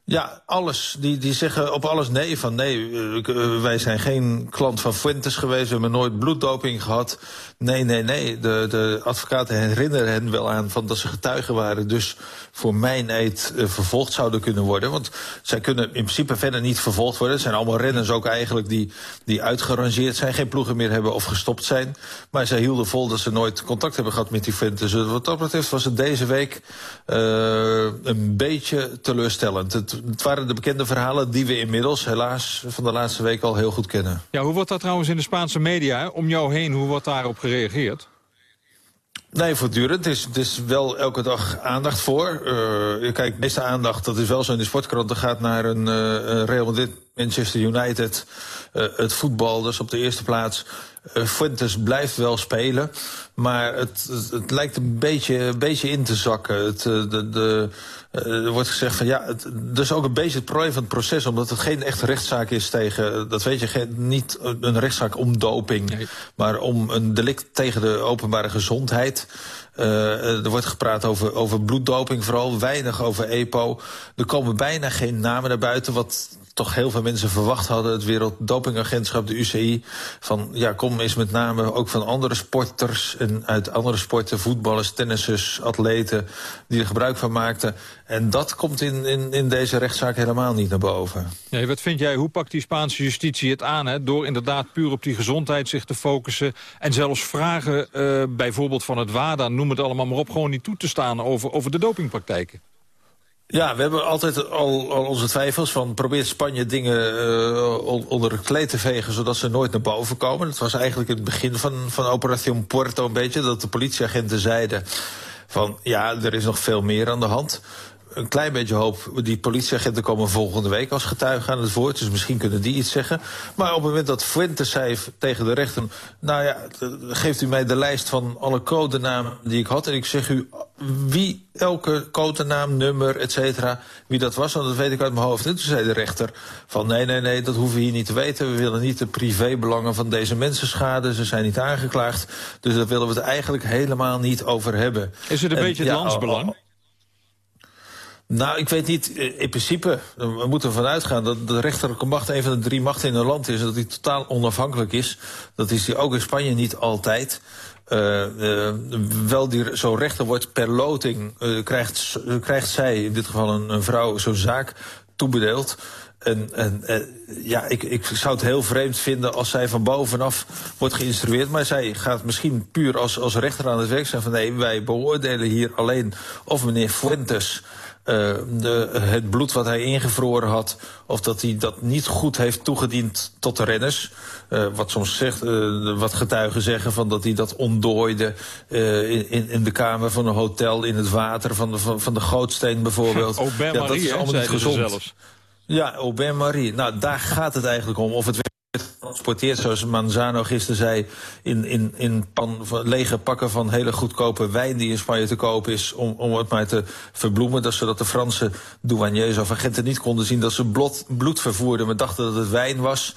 S21: Ja, alles. Die, die zeggen op alles nee. Van nee, uh, wij zijn geen klant van Fuentes geweest. We hebben nooit bloeddoping gehad. Nee, nee, nee. De, de advocaten herinneren hen wel aan van dat ze getuigen waren. Dus voor mijn eed uh, vervolgd zouden kunnen worden. Want zij kunnen in principe verder niet vervolgd worden. Het zijn allemaal renners ook eigenlijk die, die uitgerangeerd zijn. Geen ploegen meer hebben of gestopt zijn. Maar zij hielden vol dat ze nooit contact hebben gehad met die Fuentes. Dus wat dat betreft was het deze week een beetje teleurstellend. Het, het waren de bekende verhalen die we inmiddels helaas van de laatste week al heel goed kennen.
S6: Ja, hoe wordt dat trouwens in de Spaanse media, om jou heen, hoe wordt daarop gereageerd?
S21: Nee, voortdurend. Het is, het is wel elke dag aandacht voor. Uh, kijk, de meeste aandacht, dat is wel zo in de sportkranten, gaat naar een uh, Real Madrid, Manchester United, uh, het voetbal, dus op de eerste plaats. Uh, Fuentes blijft wel spelen, maar het, het, lijkt een beetje, een beetje in te zakken. Het, de, de, uh, er wordt gezegd van ja, het, dat is ook een beetje het probleem van het proces, omdat het geen echte rechtszaak is tegen, dat weet je, geen, niet een rechtszaak om doping, nee. maar om een delict tegen de openbare gezondheid. Uh, er wordt gepraat over, over bloeddoping, vooral weinig over EPO. Er komen bijna geen namen naar buiten, wat toch heel veel mensen verwacht hadden, het Werelddopingagentschap, de UCI, van ja, kom eens met name ook van andere sporters en uit andere sporten, voetballers, tennissers, atleten, die er gebruik van maakten. En dat komt in, in, in deze rechtszaak helemaal niet naar boven.
S6: Nee, wat vind jij, hoe pakt die Spaanse justitie het aan, hè? door inderdaad puur op die gezondheid zich te focussen en zelfs vragen, uh, bijvoorbeeld van het WADA, noem het allemaal maar op, gewoon niet toe te staan over, over de dopingpraktijken?
S21: Ja, we hebben altijd al, al onze twijfels van probeert Spanje dingen uh, onder het kleed te vegen zodat ze nooit naar boven komen. Dat was eigenlijk het begin van, van Operation Puerto een beetje, dat de politieagenten zeiden van ja, er is nog veel meer aan de hand een klein beetje hoop. Die politieagenten komen volgende week als getuige aan het woord. Dus misschien kunnen die iets zeggen. Maar op het moment dat Fuentes zei tegen de rechter... nou ja, geeft u mij de lijst van alle codenamen die ik had... en ik zeg u wie elke codenaam, nummer, et cetera... wie dat was, want dat weet ik uit mijn hoofd. En toen zei de rechter van nee, nee, nee, dat hoeven we hier niet te weten. We willen niet de privébelangen van deze mensen schaden. Ze zijn niet aangeklaagd. Dus daar willen we het eigenlijk helemaal niet over hebben.
S6: Is het een en, beetje het ja, landsbelang?
S21: Nou, ik weet niet. In principe, we moeten ervan uitgaan dat de rechterlijke macht een van de drie machten in een land is. Dat die totaal onafhankelijk is. Dat is die ook in Spanje niet altijd. Uh, wel die zo rechter wordt per loting, krijgt, krijgt zij, in dit geval een, een vrouw, zo'n zaak toebedeeld. En, en, ja, ik, ik zou het heel vreemd vinden als zij van bovenaf wordt geïnstrueerd. Maar zij gaat misschien puur als, als rechter aan het werk zijn van nee, wij beoordelen hier alleen of meneer Fuentes de, het bloed wat hij ingevroren had... of dat hij dat niet goed heeft toegediend tot de renners. Uh, wat soms zegt, uh, wat getuigen zeggen van dat hij dat ontdooide... in, in de kamer van een hotel, in het water van de, van, van de gootsteen bijvoorbeeld.
S6: Ja, dat is allemaal niet gezond.
S21: Ja, Aubin Marie. Nou, daar gaat het eigenlijk om. Of het transporteert, zoals Manzano gisteren zei, in, in, in pan, lege pakken van hele goedkope wijn die in Spanje te koop is, om, om het maar te verbloemen. Dat zodat de Franse douaniers of agenten niet konden zien dat ze bloed, bloed vervoerden, maar dachten dat het wijn was.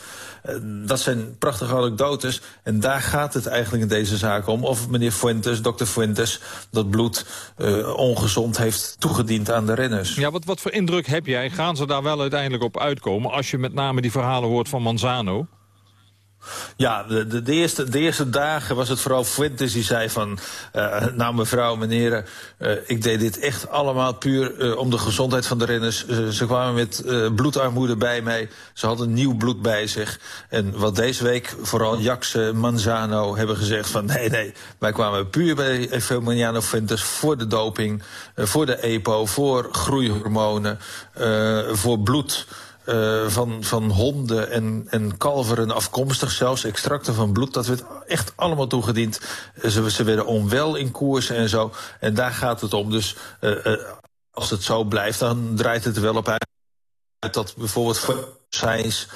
S21: Dat zijn prachtige anekdotes. En daar gaat het eigenlijk in deze zaak om. Of meneer Fuentes, dokter Fuentes, dat bloed uh, ongezond heeft toegediend aan de renners.
S6: Ja, wat, wat voor indruk heb jij? Gaan ze daar wel uiteindelijk op uitkomen... als je met name die verhalen hoort van Manzano?
S21: Ja, de, de, eerste, de eerste dagen was het vooral Fuentes die zei van... Uh, nou mevrouw, meneer, uh, ik deed dit echt allemaal puur uh, om de gezondheid van de renners. ze kwamen met bloedarmoede bij mij. Ze hadden nieuw bloed bij zich. En wat deze week vooral Jax Manzano hebben gezegd van... nee, nee, wij kwamen puur bij Efemoniano Fuentes voor de doping... voor de EPO, voor groeihormonen, voor bloed... Uh, van, van honden en, en kalveren afkomstig, zelfs extracten van bloed. Dat werd echt allemaal toegediend. Ze, ze werden onwel in koers en zo. En daar gaat het om. Dus uh, als het zo blijft, dan draait het er wel op uit dat bijvoorbeeld Sainz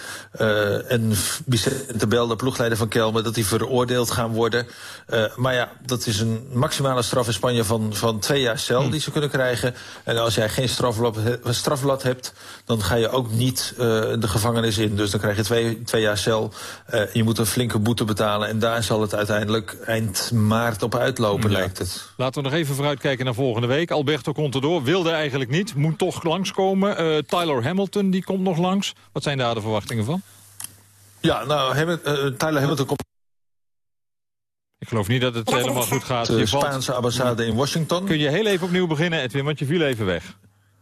S21: uh, en Vicente Bel, de ploegleider van Kelme, dat die veroordeeld gaan worden. Uh, maar ja, dat is een maximale straf in Spanje van, van twee jaar cel die ze kunnen krijgen. En als jij geen strafblad, strafblad hebt, dan ga je ook niet uh, de gevangenis in. Dus dan krijg je twee, twee jaar cel. je moet een flinke boete betalen. En daar zal het uiteindelijk eind maart op uitlopen, lijkt het.
S6: Laten we nog even vooruitkijken naar volgende week. Alberto Contador wilde eigenlijk niet, moet toch langskomen. Tyler Hamilton, die komt nog langs. Wat zijn daar de verwachtingen van?
S21: Ja, nou, Hamilton, uh, Tyler Hamilton komt...
S6: Ik geloof niet dat het helemaal goed gaat.
S21: De Spaanse ambassade in Washington.
S6: Kun je heel even opnieuw beginnen, Edwin, want je viel even weg.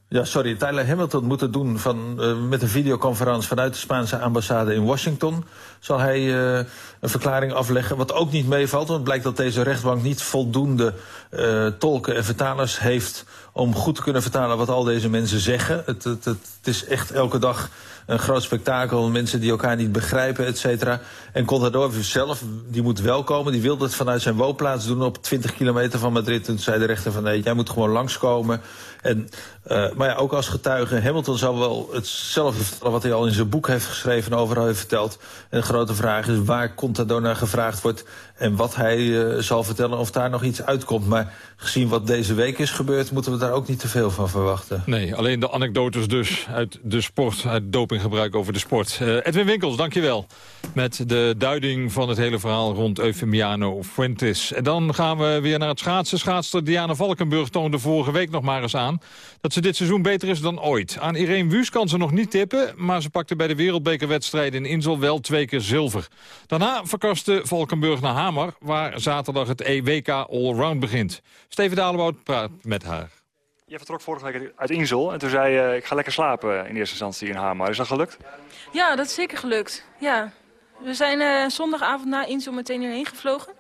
S21: Ja, sorry. Tyler Hamilton moet het doen van, uh, met een videoconferentie vanuit de Spaanse ambassade in Washington. Zal hij uh, een verklaring afleggen, wat ook niet meevalt. Want het blijkt dat deze rechtbank niet voldoende uh, tolken en vertalers heeft om goed te kunnen vertalen wat al deze mensen zeggen. Het, het, het, het is echt elke dag een groot spektakel. Mensen die elkaar niet begrijpen, et cetera. En Contador zelf, die moet wel komen. Die wilde het vanuit zijn woonplaats doen op 20 kilometer van Madrid. En toen zei de rechter van nee, jij moet gewoon langskomen. En, uh, maar ja, ook als getuige, Hamilton zou wel hetzelfde vertellen wat hij al in zijn boek heeft geschreven en overal heeft verteld. En de grote vraag is waar Contador naar gevraagd wordt en wat hij uh, zal vertellen of daar nog iets uitkomt. Maar gezien wat deze week is gebeurd, moeten we daar ook niet te veel van verwachten.
S6: Nee, alleen de anekdotes dus uit de sport, uit dopinggebruik over de sport. Uh, Edwin Winkels, dankjewel. Met de duiding van het hele verhaal rond Eufemiano Fuentes. En dan gaan we weer naar het schaatsen. Schaatster Diana Valkenburg toonde vorige week nog maar eens aan... dat ze dit seizoen beter is dan ooit. Aan Irene Wüst kan ze nog niet tippen... maar ze pakte bij de wereldbekerwedstrijd in Insel wel twee keer zilver. Daarna verkaste Valkenburg naar Hamer... waar zaterdag het EWK Allround begint. Steven Dalebout praat met haar.
S14: Je vertrok vorige week uit Insel en toen zei je... ik ga lekker slapen in eerste instantie in Hamer. Is dat gelukt?
S13: Ja, dat is zeker gelukt. Ja. We zijn uh, zondagavond na Insel meteen hierheen gevlogen.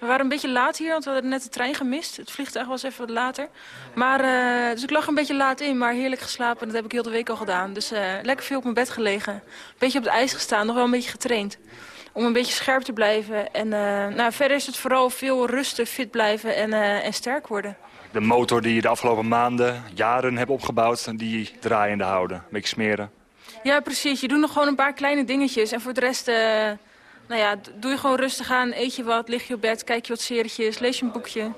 S13: We waren een beetje laat hier, want we hadden net de trein gemist. Het vliegtuig was even wat later. Maar, uh, dus ik lag een beetje laat in, maar heerlijk geslapen. Dat heb ik heel de week al gedaan. Dus uh, lekker veel op mijn bed gelegen. Een beetje op het ijs gestaan, nog wel een beetje getraind. Om een beetje scherp te blijven. En nou, verder is het vooral veel rusten, fit blijven en, en sterk worden.
S14: De motor die je de afgelopen maanden, jaren hebt opgebouwd, die draaiende houden. Een beetje smeren.
S13: Ja, precies. Je doet nog gewoon een paar kleine dingetjes. En voor de rest, nou ja, doe je gewoon rustig aan. Eet je wat, lig je op bed, kijk je wat serietjes, lees je een boekje.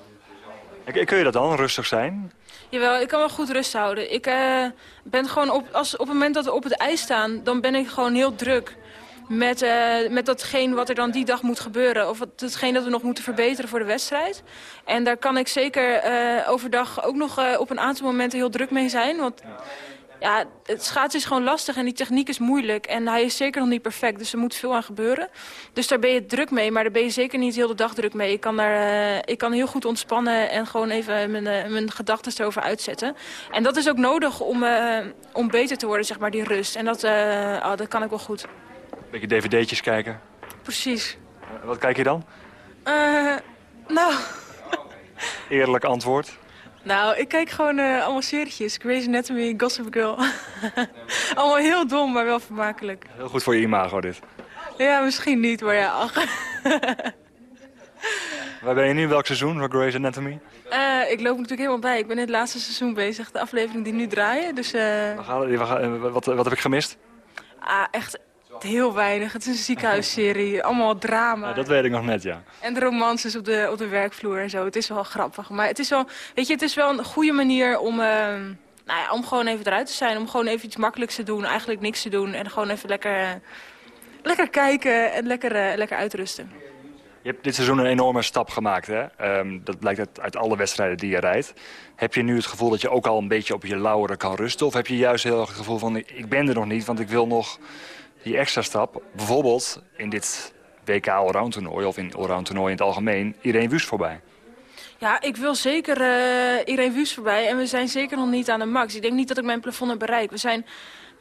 S14: En kun je dat dan, rustig zijn?
S13: Jawel, ik kan wel goed rust houden. Ik uh, ben gewoon op, als, op het moment dat we op het ijs staan, dan ben ik gewoon heel druk. Met, uh, met datgene wat er dan die dag moet gebeuren. Of datgene dat we nog moeten verbeteren voor de wedstrijd. En daar kan ik zeker uh, overdag ook nog op een aantal momenten heel druk mee zijn. Want ja, het schaatsen is gewoon lastig en die techniek is moeilijk. En hij is zeker nog niet perfect, dus er moet veel aan gebeuren. Dus daar ben je druk mee, maar daar ben je zeker niet heel de dag druk mee. Ik kan, daar, uh, ik kan heel goed ontspannen en gewoon even mijn, uh, mijn gedachten erover uitzetten. En dat is ook nodig om, uh, om beter te worden, zeg maar, die rust. En dat, oh, dat kan ik wel goed.
S14: Beetje dvd'tjes kijken?
S13: Precies.
S14: wat kijk je dan?
S13: nou...
S14: Eerlijk antwoord.
S13: Nou, ik kijk gewoon uh, allemaal serietjes. Grey's Anatomy, Gossip Girl. allemaal heel dom, maar wel vermakelijk.
S14: Heel goed voor je imago dit.
S13: Ja, misschien niet, maar ja, ach.
S14: Waar ben je nu? Welk seizoen van Grey's Anatomy?
S13: Uh, ik loop natuurlijk helemaal bij. Ik ben in het laatste seizoen bezig. De aflevering die nu draaien. Dus, uh...
S14: wat, wat heb ik gemist?
S13: Ah, echt heel weinig. Het is een ziekenhuisserie. Allemaal drama.
S14: Ja, dat weet ik nog net, ja.
S13: En de romances op de, op de werkvloer en zo. Het is wel grappig. Maar het is wel, weet je, het is wel een goede manier om, uh, nou ja, om gewoon even eruit te zijn. Om gewoon even iets makkelijks te doen. Eigenlijk niks te doen. En gewoon even lekker, lekker kijken en lekker, uh, lekker uitrusten.
S14: Je hebt dit seizoen een enorme stap gemaakt. Hè? Um, dat blijkt uit, uit, alle wedstrijden die je rijdt. Heb je nu het gevoel dat je ook al een beetje op je lauweren kan rusten? Of heb je juist heel erg het gevoel van ik ben er nog niet, want ik wil nog die extra stap, bijvoorbeeld in dit WK allround toernooi of in allround toernooi in het algemeen Irene Wust voorbij.
S13: Ja, ik wil zeker uh, Irene Wust voorbij. En we zijn zeker nog niet aan de max. Ik denk niet dat ik mijn plafond heb bereikt. We zijn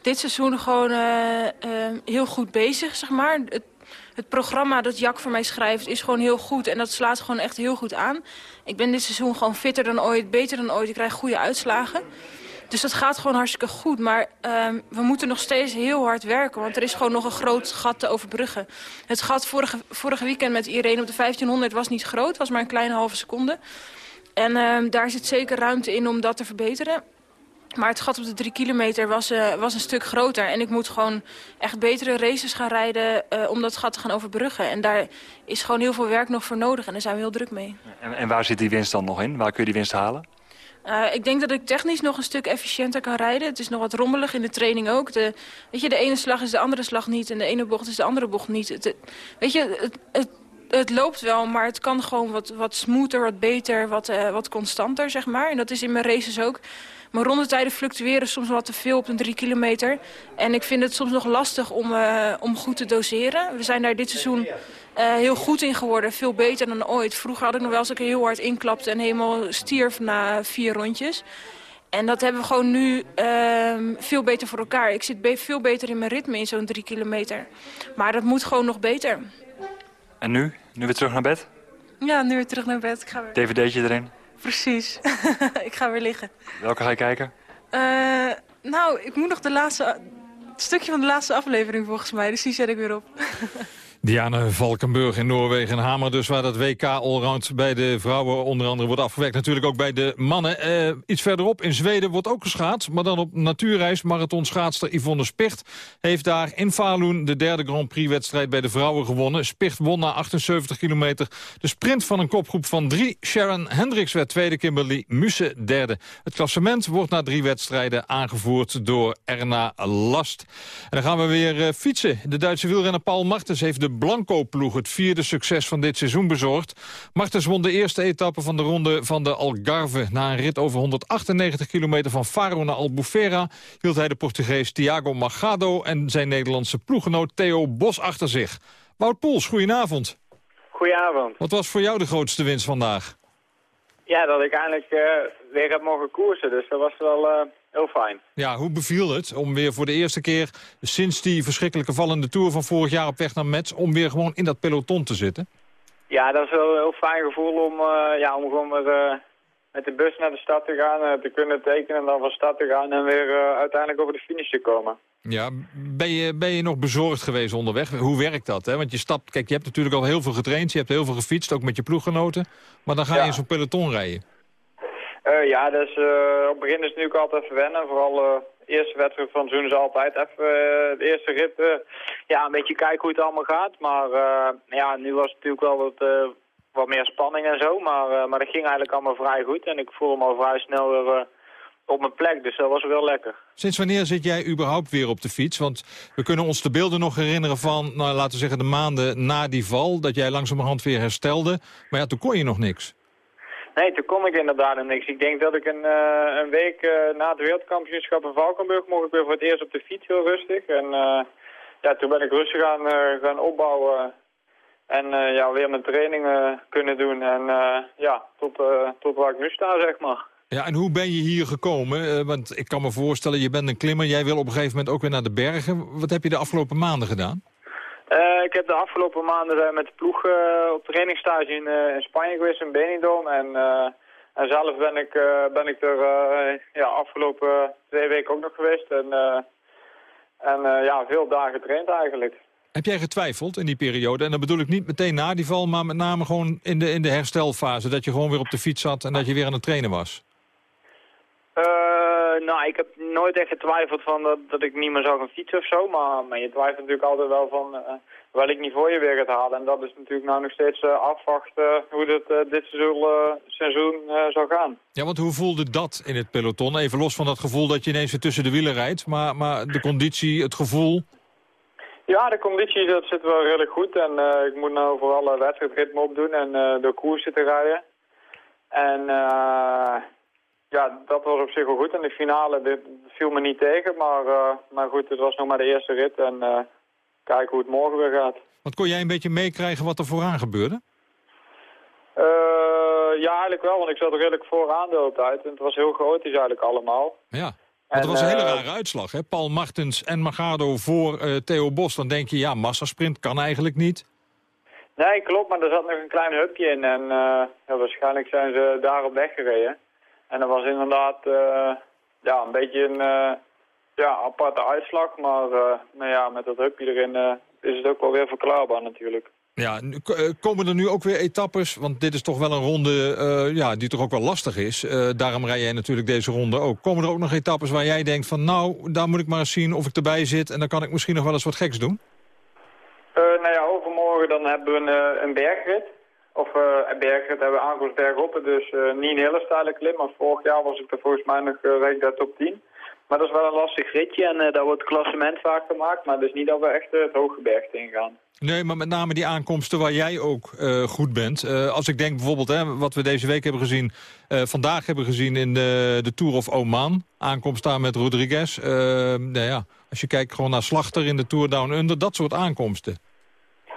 S13: dit seizoen gewoon uh, uh, heel goed bezig, zeg maar. Het, het, programma dat Jack voor mij schrijft is gewoon heel goed. En dat slaat gewoon echt heel goed aan. Ik ben dit seizoen gewoon fitter dan ooit, beter dan ooit. Ik krijg goede uitslagen. Dus dat gaat gewoon hartstikke goed. Maar um, we moeten nog steeds heel hard werken. Want er is gewoon nog een groot gat te overbruggen. Het gat vorige, vorige weekend met Irene op de 1500 was niet groot. was maar een kleine halve seconde. En um, daar zit zeker ruimte in om dat te verbeteren. Maar het gat op de drie kilometer was, uh, was een stuk groter. En ik moet gewoon echt betere races gaan rijden uh, om dat gat te gaan overbruggen. En daar is gewoon heel veel werk nog voor nodig. En daar zijn we heel druk mee.
S14: En, en waar zit die winst dan nog in? Waar kun je die winst halen?
S13: Uh, ik denk dat ik technisch nog een stuk efficiënter kan rijden. Het is nog wat rommelig in de training ook. De, weet je, de ene slag is de andere slag niet en de ene bocht is de andere bocht niet. Het, weet je, het, het, het, loopt wel, maar het kan gewoon wat, wat smoother, wat beter, wat, uh, wat constanter, zeg maar. En dat is in mijn races ook. Mijn rondetijden fluctueren soms wat te veel op een drie kilometer. En ik vind het soms nog lastig om, uh, om goed te doseren. We zijn daar dit seizoen uh, heel goed in geworden. Veel beter dan ooit. Vroeger had ik nog wel eens dat ik heel hard inklapte en helemaal stierf na vier rondjes. En dat hebben we gewoon nu uh, veel beter voor elkaar. Ik zit be veel beter in mijn ritme in zo'n drie kilometer. Maar dat moet gewoon nog beter.
S14: En nu? Nu weer terug naar bed?
S13: Ja, nu weer terug naar bed. Ik ga weer...
S14: DVD'tje erin?
S13: Precies. ik ga weer liggen.
S14: Welke ga je kijken?
S13: Uh, nou, ik moet nog de laatste... Het stukje van de laatste aflevering volgens mij. Dus die zet ik weer op.
S6: Diana Valkenburg in Noorwegen. Hamer dus waar dat WK Allround bij de vrouwen onder andere wordt afgewerkt. Natuurlijk ook bij de mannen. Eh, iets verderop in Zweden wordt ook geschaatst. Maar dan op natuurreis. Marathonschaatster Yvonne Spicht heeft daar in Falun de derde Grand Prix wedstrijd bij de vrouwen gewonnen. Spicht won na 78 kilometer de sprint van een kopgroep van drie. Sharon Hendricks werd tweede, Kimberly Musse derde. Het klassement wordt na drie wedstrijden aangevoerd door Erna Last. En dan gaan we weer uh, fietsen. De Duitse wielrenner Paul Martens heeft de Blanco-ploeg het vierde succes van dit seizoen bezorgd. Martens won de eerste etappe van de ronde van de Algarve. Na een rit over 198 kilometer van Faro naar Albufeira... hield hij de Portugees Thiago Magado en zijn Nederlandse ploeggenoot Theo Bos achter zich. Wout Poels, goedenavond.
S22: Goedenavond.
S6: Wat was voor jou de grootste winst vandaag?
S22: Ja, dat ik eindelijk uh, weer heb mogen koersen, dus dat was wel... Uh heel fijn.
S6: Ja, hoe beviel het om weer voor de eerste keer sinds die verschrikkelijke vallende Tour van vorig jaar op weg naar Metz... om weer gewoon in dat peloton te zitten?
S22: Ja, dat is wel een heel fijn gevoel om, uh, ja, om gewoon met, uh, met de bus naar de stad te gaan, uh, te kunnen tekenen en dan van stad te gaan en weer uiteindelijk over de finish te komen.
S6: Ja, ben je, ben je nog bezorgd geweest onderweg? Hoe werkt dat? Hè? Want je stapt, kijk, je hebt natuurlijk al heel veel getraind, je hebt heel veel gefietst, ook met je ploeggenoten. Maar dan ga je in zo'n peloton rijden.
S22: Uh, ja, dus uh, op het begin is het natuurlijk altijd even wennen. Vooral uh, de eerste wedstrijd van het is altijd even de eerste rit. ja, een beetje kijken hoe het allemaal gaat. Maar ja, nu was het natuurlijk wel wat, wat meer spanning en zo. Maar, maar dat ging eigenlijk allemaal vrij goed. En ik voel me al vrij snel weer op mijn plek. Dus dat was wel lekker.
S6: Sinds wanneer zit jij überhaupt weer op de fiets? Want we kunnen ons de beelden nog herinneren van, nou, laten we zeggen, de maanden na die val. Dat jij langzamerhand weer herstelde. Maar ja, toen kon je nog niks.
S22: Nee, toen kon ik inderdaad nog niks. Ik denk dat ik een, uh, een week uh, na het wereldkampioenschap in Valkenburg mocht ik weer voor het eerst op de fiets heel rustig. En uh, ja, toen ben ik rustig gaan, gaan opbouwen en ja, weer mijn trainingen kunnen doen. En ja, tot, tot waar ik nu sta, zeg maar.
S6: Ja, en hoe ben je hier gekomen? want ik kan me voorstellen, je bent een klimmer. Jij wil op een gegeven moment ook weer naar de bergen. Wat heb je de afgelopen maanden gedaan?
S22: Uh, ik heb de afgelopen maanden met de ploeg uh, op trainingsstage in, in, Spanje geweest, in Benidorm. En, en zelf ben ik, ben ik er ja, afgelopen twee weken ook nog geweest. En, en ja, veel dagen getraind eigenlijk.
S6: Heb jij getwijfeld in die periode? En dan bedoel ik niet meteen na die val, maar met name gewoon in de, in de herstelfase. Dat je gewoon weer op de fiets zat en dat je weer aan het trainen was.
S22: Nou, ik heb nooit echt getwijfeld van dat, dat ik niet meer zou gaan fietsen of zo. Maar, maar je twijfelt natuurlijk altijd wel van uh, welk niveau je weer gaat halen. En dat is natuurlijk nou nog steeds uh, afwachten hoe uh, dit seizoen, seizoen zou gaan.
S6: Ja, want hoe voelde dat in het peloton? Even los van dat gevoel dat je ineens weer tussen de wielen rijdt. Maar, maar de conditie, het gevoel...
S22: Ja, de conditie dat zit wel redelijk goed. En ik moet nou vooral wedstrijdritme opdoen en de koers zitten rijden. En ja, dat was op zich wel goed. En de finale dit viel me niet tegen. Maar, uh, maar goed, het was nog maar de eerste rit. En uh, kijken hoe het morgen weer gaat.
S6: Want kon jij een beetje meekrijgen wat er vooraan gebeurde?
S22: Eh, ja, eigenlijk wel, want ik zat er redelijk vooraan de hele tijd. En het was heel chaotisch eigenlijk allemaal.
S6: Ja. Want het was een hele
S22: eh,
S6: rare uitslag, hè? Paul Martens en Magado voor eh, Theo Bos. Dan denk je, ja, massasprint kan eigenlijk niet.
S22: Nee, klopt, maar er zat nog een klein hupje in. En eh, ja, waarschijnlijk zijn ze daarop weggereden. En dat was inderdaad eh, ja, een beetje een eh, ja, aparte uitslag. Maar eh, nou ja, met dat hupje erin is het ook wel weer verklaarbaar natuurlijk.
S6: Ja, komen er nu ook weer etappes? Want dit is toch wel een ronde ja, die toch ook wel lastig is. Daarom rij jij natuurlijk deze ronde ook. Komen er ook nog etappes waar jij denkt van... nou, daar moet ik maar eens zien of ik erbij zit... en dan kan ik misschien nog wel eens wat geks doen?
S22: Eh, nou ja, overmorgen dan hebben we een, een bergrit. Of eh, een bergrit hebben we aankomst bergop. Dus eh, niet een hele steile klim. Maar vorig jaar was ik er volgens mij nog uh, reed daar top 10. Maar dat is wel een lastig ritje en eh, daar wordt klassement vaak gemaakt. Maar dus niet dat we echt eh, het hooggebergte ingaan.
S6: Nee, maar met name die aankomsten waar jij ook eh, goed bent. Eh, als ik denk bijvoorbeeld, hè, wat we deze week hebben gezien... eh, vandaag hebben gezien in de, de Tour of Oman. Aankomst daar met Rodriguez. Eh, nou ja, als je kijkt gewoon naar Slachter in de Tour Down Under. Dat soort aankomsten.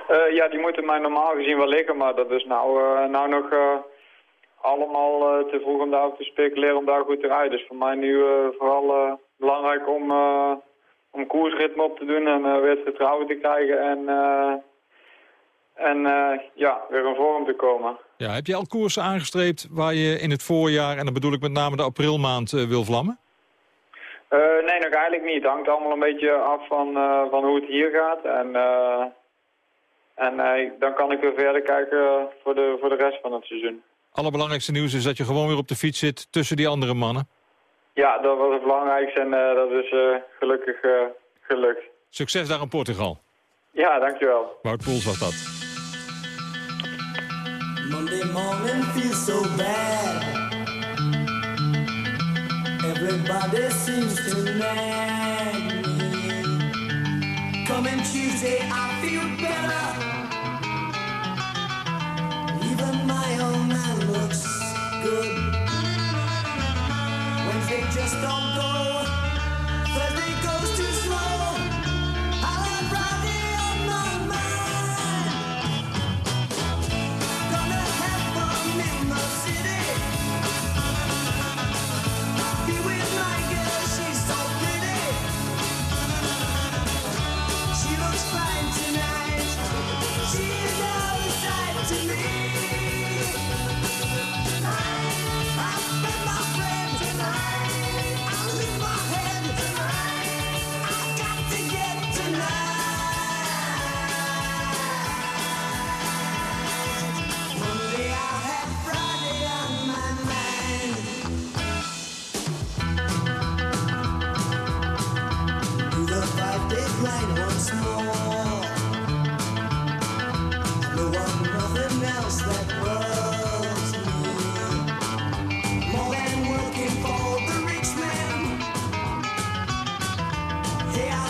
S22: Eh, ja, die moeten mij normaal gezien wel liggen. Maar dat is nou, eh, nou nog eh, allemaal te vroeg om daarover te speculeren om daar goed te rijden. Dus voor mij nu vooral belangrijk om, om koersritme op te doen en weer het vertrouwen te krijgen. En, en ja, weer in vorm te komen.
S6: Ja, heb je al koersen aangestreept waar je in het voorjaar... en dan bedoel ik met name de aprilmaand wil vlammen?
S22: Nee, nog eigenlijk niet. Het hangt allemaal een beetje af van, van hoe het hier gaat. En, en eh, dan kan ik weer verder kijken voor de, voor de rest van het seizoen.
S6: Allerbelangrijkste nieuws is dat je gewoon weer op de fiets zit tussen die andere mannen.
S22: Ja, dat was het belangrijkste en eh, dat is eh, gelukkig eh, gelukt.
S6: Succes daar in Portugal.
S22: Ja, dankjewel.
S6: Wout Poels was dat.
S23: Monday morning feels so bad. Everybody seems to nag me. Coming Tuesday, I feel better. Man looks good. Wednesday just don't go. Thursday goes too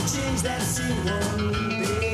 S23: change that scene one day.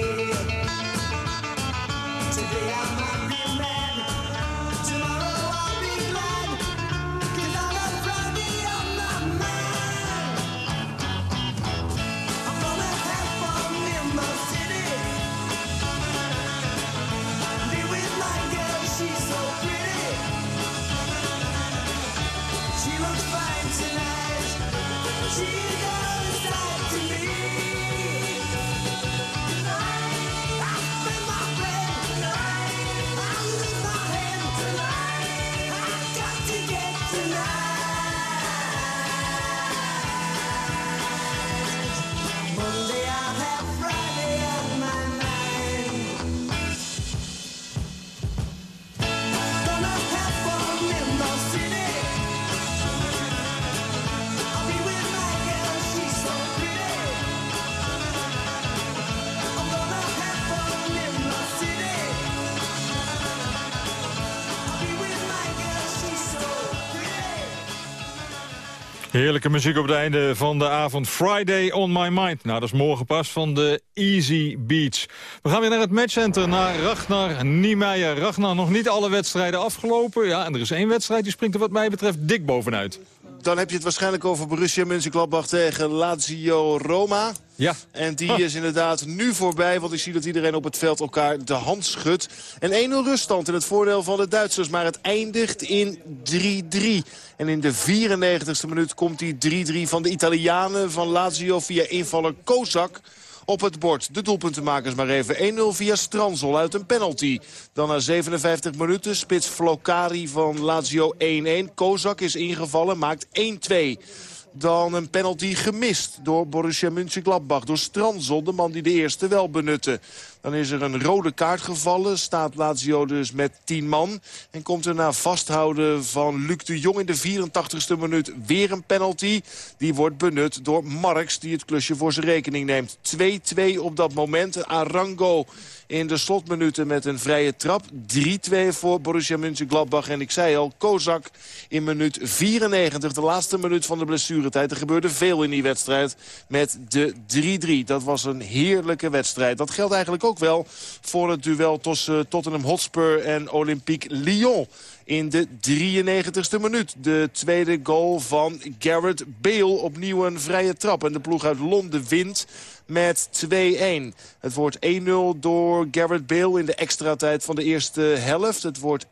S6: Heerlijke muziek op het einde van de avond. Friday on my mind. Nou, dat is morgen pas van de Easy Beach. We gaan weer naar het matchcenter, naar Ragnar Niemeyer. Ragnar, nog niet alle wedstrijden afgelopen. Ja, en er is één wedstrijd die springt er wat mij betreft dik bovenuit.
S24: Dan heb je het waarschijnlijk over Borussia Mönchengladbach tegen Lazio Roma.
S6: Ja.
S24: En die is inderdaad nu voorbij, want ik zie dat iedereen op het veld elkaar de hand schudt. En 1-0 ruststand in het voordeel van de Duitsers, maar het eindigt in 3-3. En in de 94ste minuut komt die 3-3 van de Italianen van Lazio via invaller Kozak op het bord. De doelpuntenmakers maar even 1-0 via Stranzel uit een penalty. Dan na 57 minuten spits Flokari van Lazio 1-1. Kozak is ingevallen, maakt 1-2 dan een penalty gemist door Borussia Mönchengladbach. Door Stranzel, de man die de eerste wel benutte. Dan is er een rode kaart gevallen. Staat Lazio dus met 10 man. En komt er na vasthouden van Luc de Jong in de 84ste minuut weer een penalty. Die wordt benut door Marks die het klusje voor zijn rekening neemt. 2-2 op dat moment. Arango in de slotminuten met een vrije trap. 3-2 voor Borussia Mönchengladbach. En ik zei al, Kozak in minuut 94, de laatste minuut van de blessuretijd. Er gebeurde veel in die wedstrijd met de 3-3. Dat was een heerlijke wedstrijd. Dat geldt eigenlijk ook wel voor het duel tussen Tottenham Hotspur en Olympique Lyon in de 93ste minuut. De tweede goal van Garrett Bale. Opnieuw een vrije trap. En de ploeg uit Londen wint met 2-1. Het wordt 1-0 door Garrett Bale in de extra tijd van de eerste helft. Het wordt 1-1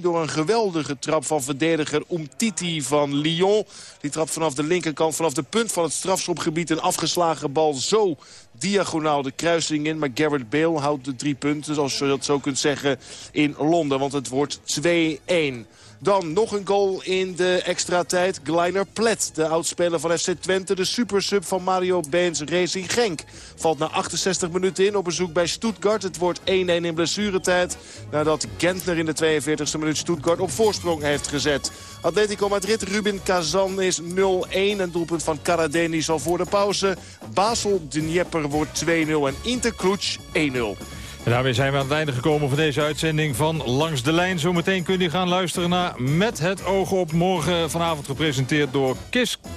S24: door een geweldige trap van verdediger Umtiti van Lyon. Die trap vanaf de linkerkant, vanaf de punt van het strafschopgebied... een afgeslagen bal zo diagonaal de kruising in. Maar Garrett Bale houdt de drie punten, zoals je dat zo kunt zeggen, in Londen. Want het wordt 2-1. Dan nog een goal in de extra tijd. Gleiner Plet, de oudspeler van FC Twente. De supersub van Mario Beens Racing Genk. Valt na 68 minuten in op bezoek bij Stuttgart. Het wordt 1-1 in blessuretijd. Nadat Gentner in de 42e minuut Stuttgart op voorsprong heeft gezet. Atletico Madrid, Rubin Kazan is 0-1. Een doelpunt van Karadeni al voor de pauze. Basel, Dnieper wordt 2-0 en Interclutch 1-0.
S6: En daarmee zijn we aan het einde gekomen van deze uitzending van Langs de Lijn. Zometeen kunt u gaan luisteren naar Met het oog op morgen vanavond gepresenteerd door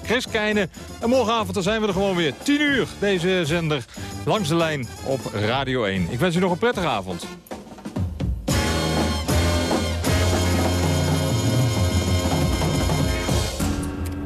S6: Chris Keijnen. En morgenavond zijn we er gewoon weer 10 uur, deze zender Langs de Lijn op Radio 1. Ik wens u nog een prettige avond.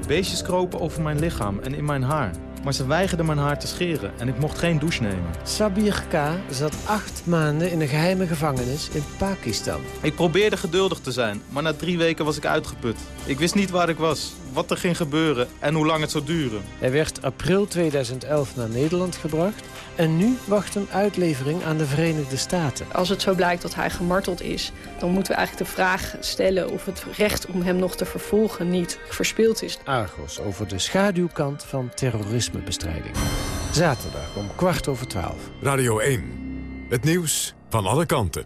S25: Beestjes kropen over mijn lichaam en in mijn haar maar ze weigerden mijn haar te scheren en ik mocht geen douche nemen.
S26: Sabir K. zat acht maanden in een geheime gevangenis in Pakistan.
S25: Ik probeerde geduldig te zijn, maar na drie weken was ik uitgeput. Ik wist niet waar ik was, wat er ging gebeuren en hoe lang het zou duren.
S26: Hij werd april 2011 naar Nederland gebracht en nu wacht een uitlevering aan de Verenigde Staten.
S27: Als het zo blijkt dat hij gemarteld is, dan moeten we eigenlijk de vraag stellen of het recht om hem nog te vervolgen niet verspeeld is.
S26: Argos over de schaduwkant van terrorismebestrijding. Zaterdag om kwart over twaalf.
S3: Radio 1. Het nieuws van alle kanten.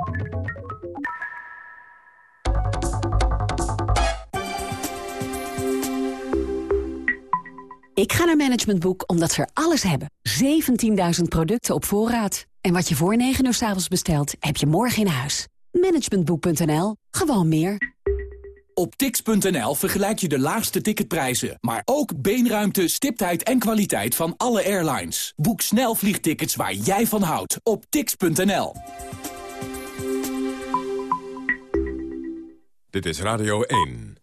S28: Ik ga naar Management Boek omdat ze er alles hebben. 17.000 producten op voorraad. En wat je voor 9 uur s avonds bestelt, heb je morgen in huis. Managementboek.nl. Gewoon meer.
S29: Op tix.nl vergelijk je de laagste ticketprijzen, maar ook beenruimte, stiptheid en kwaliteit van alle airlines. Boek snel vliegtickets waar jij van houdt op tix.nl.
S3: Dit is Radio 1.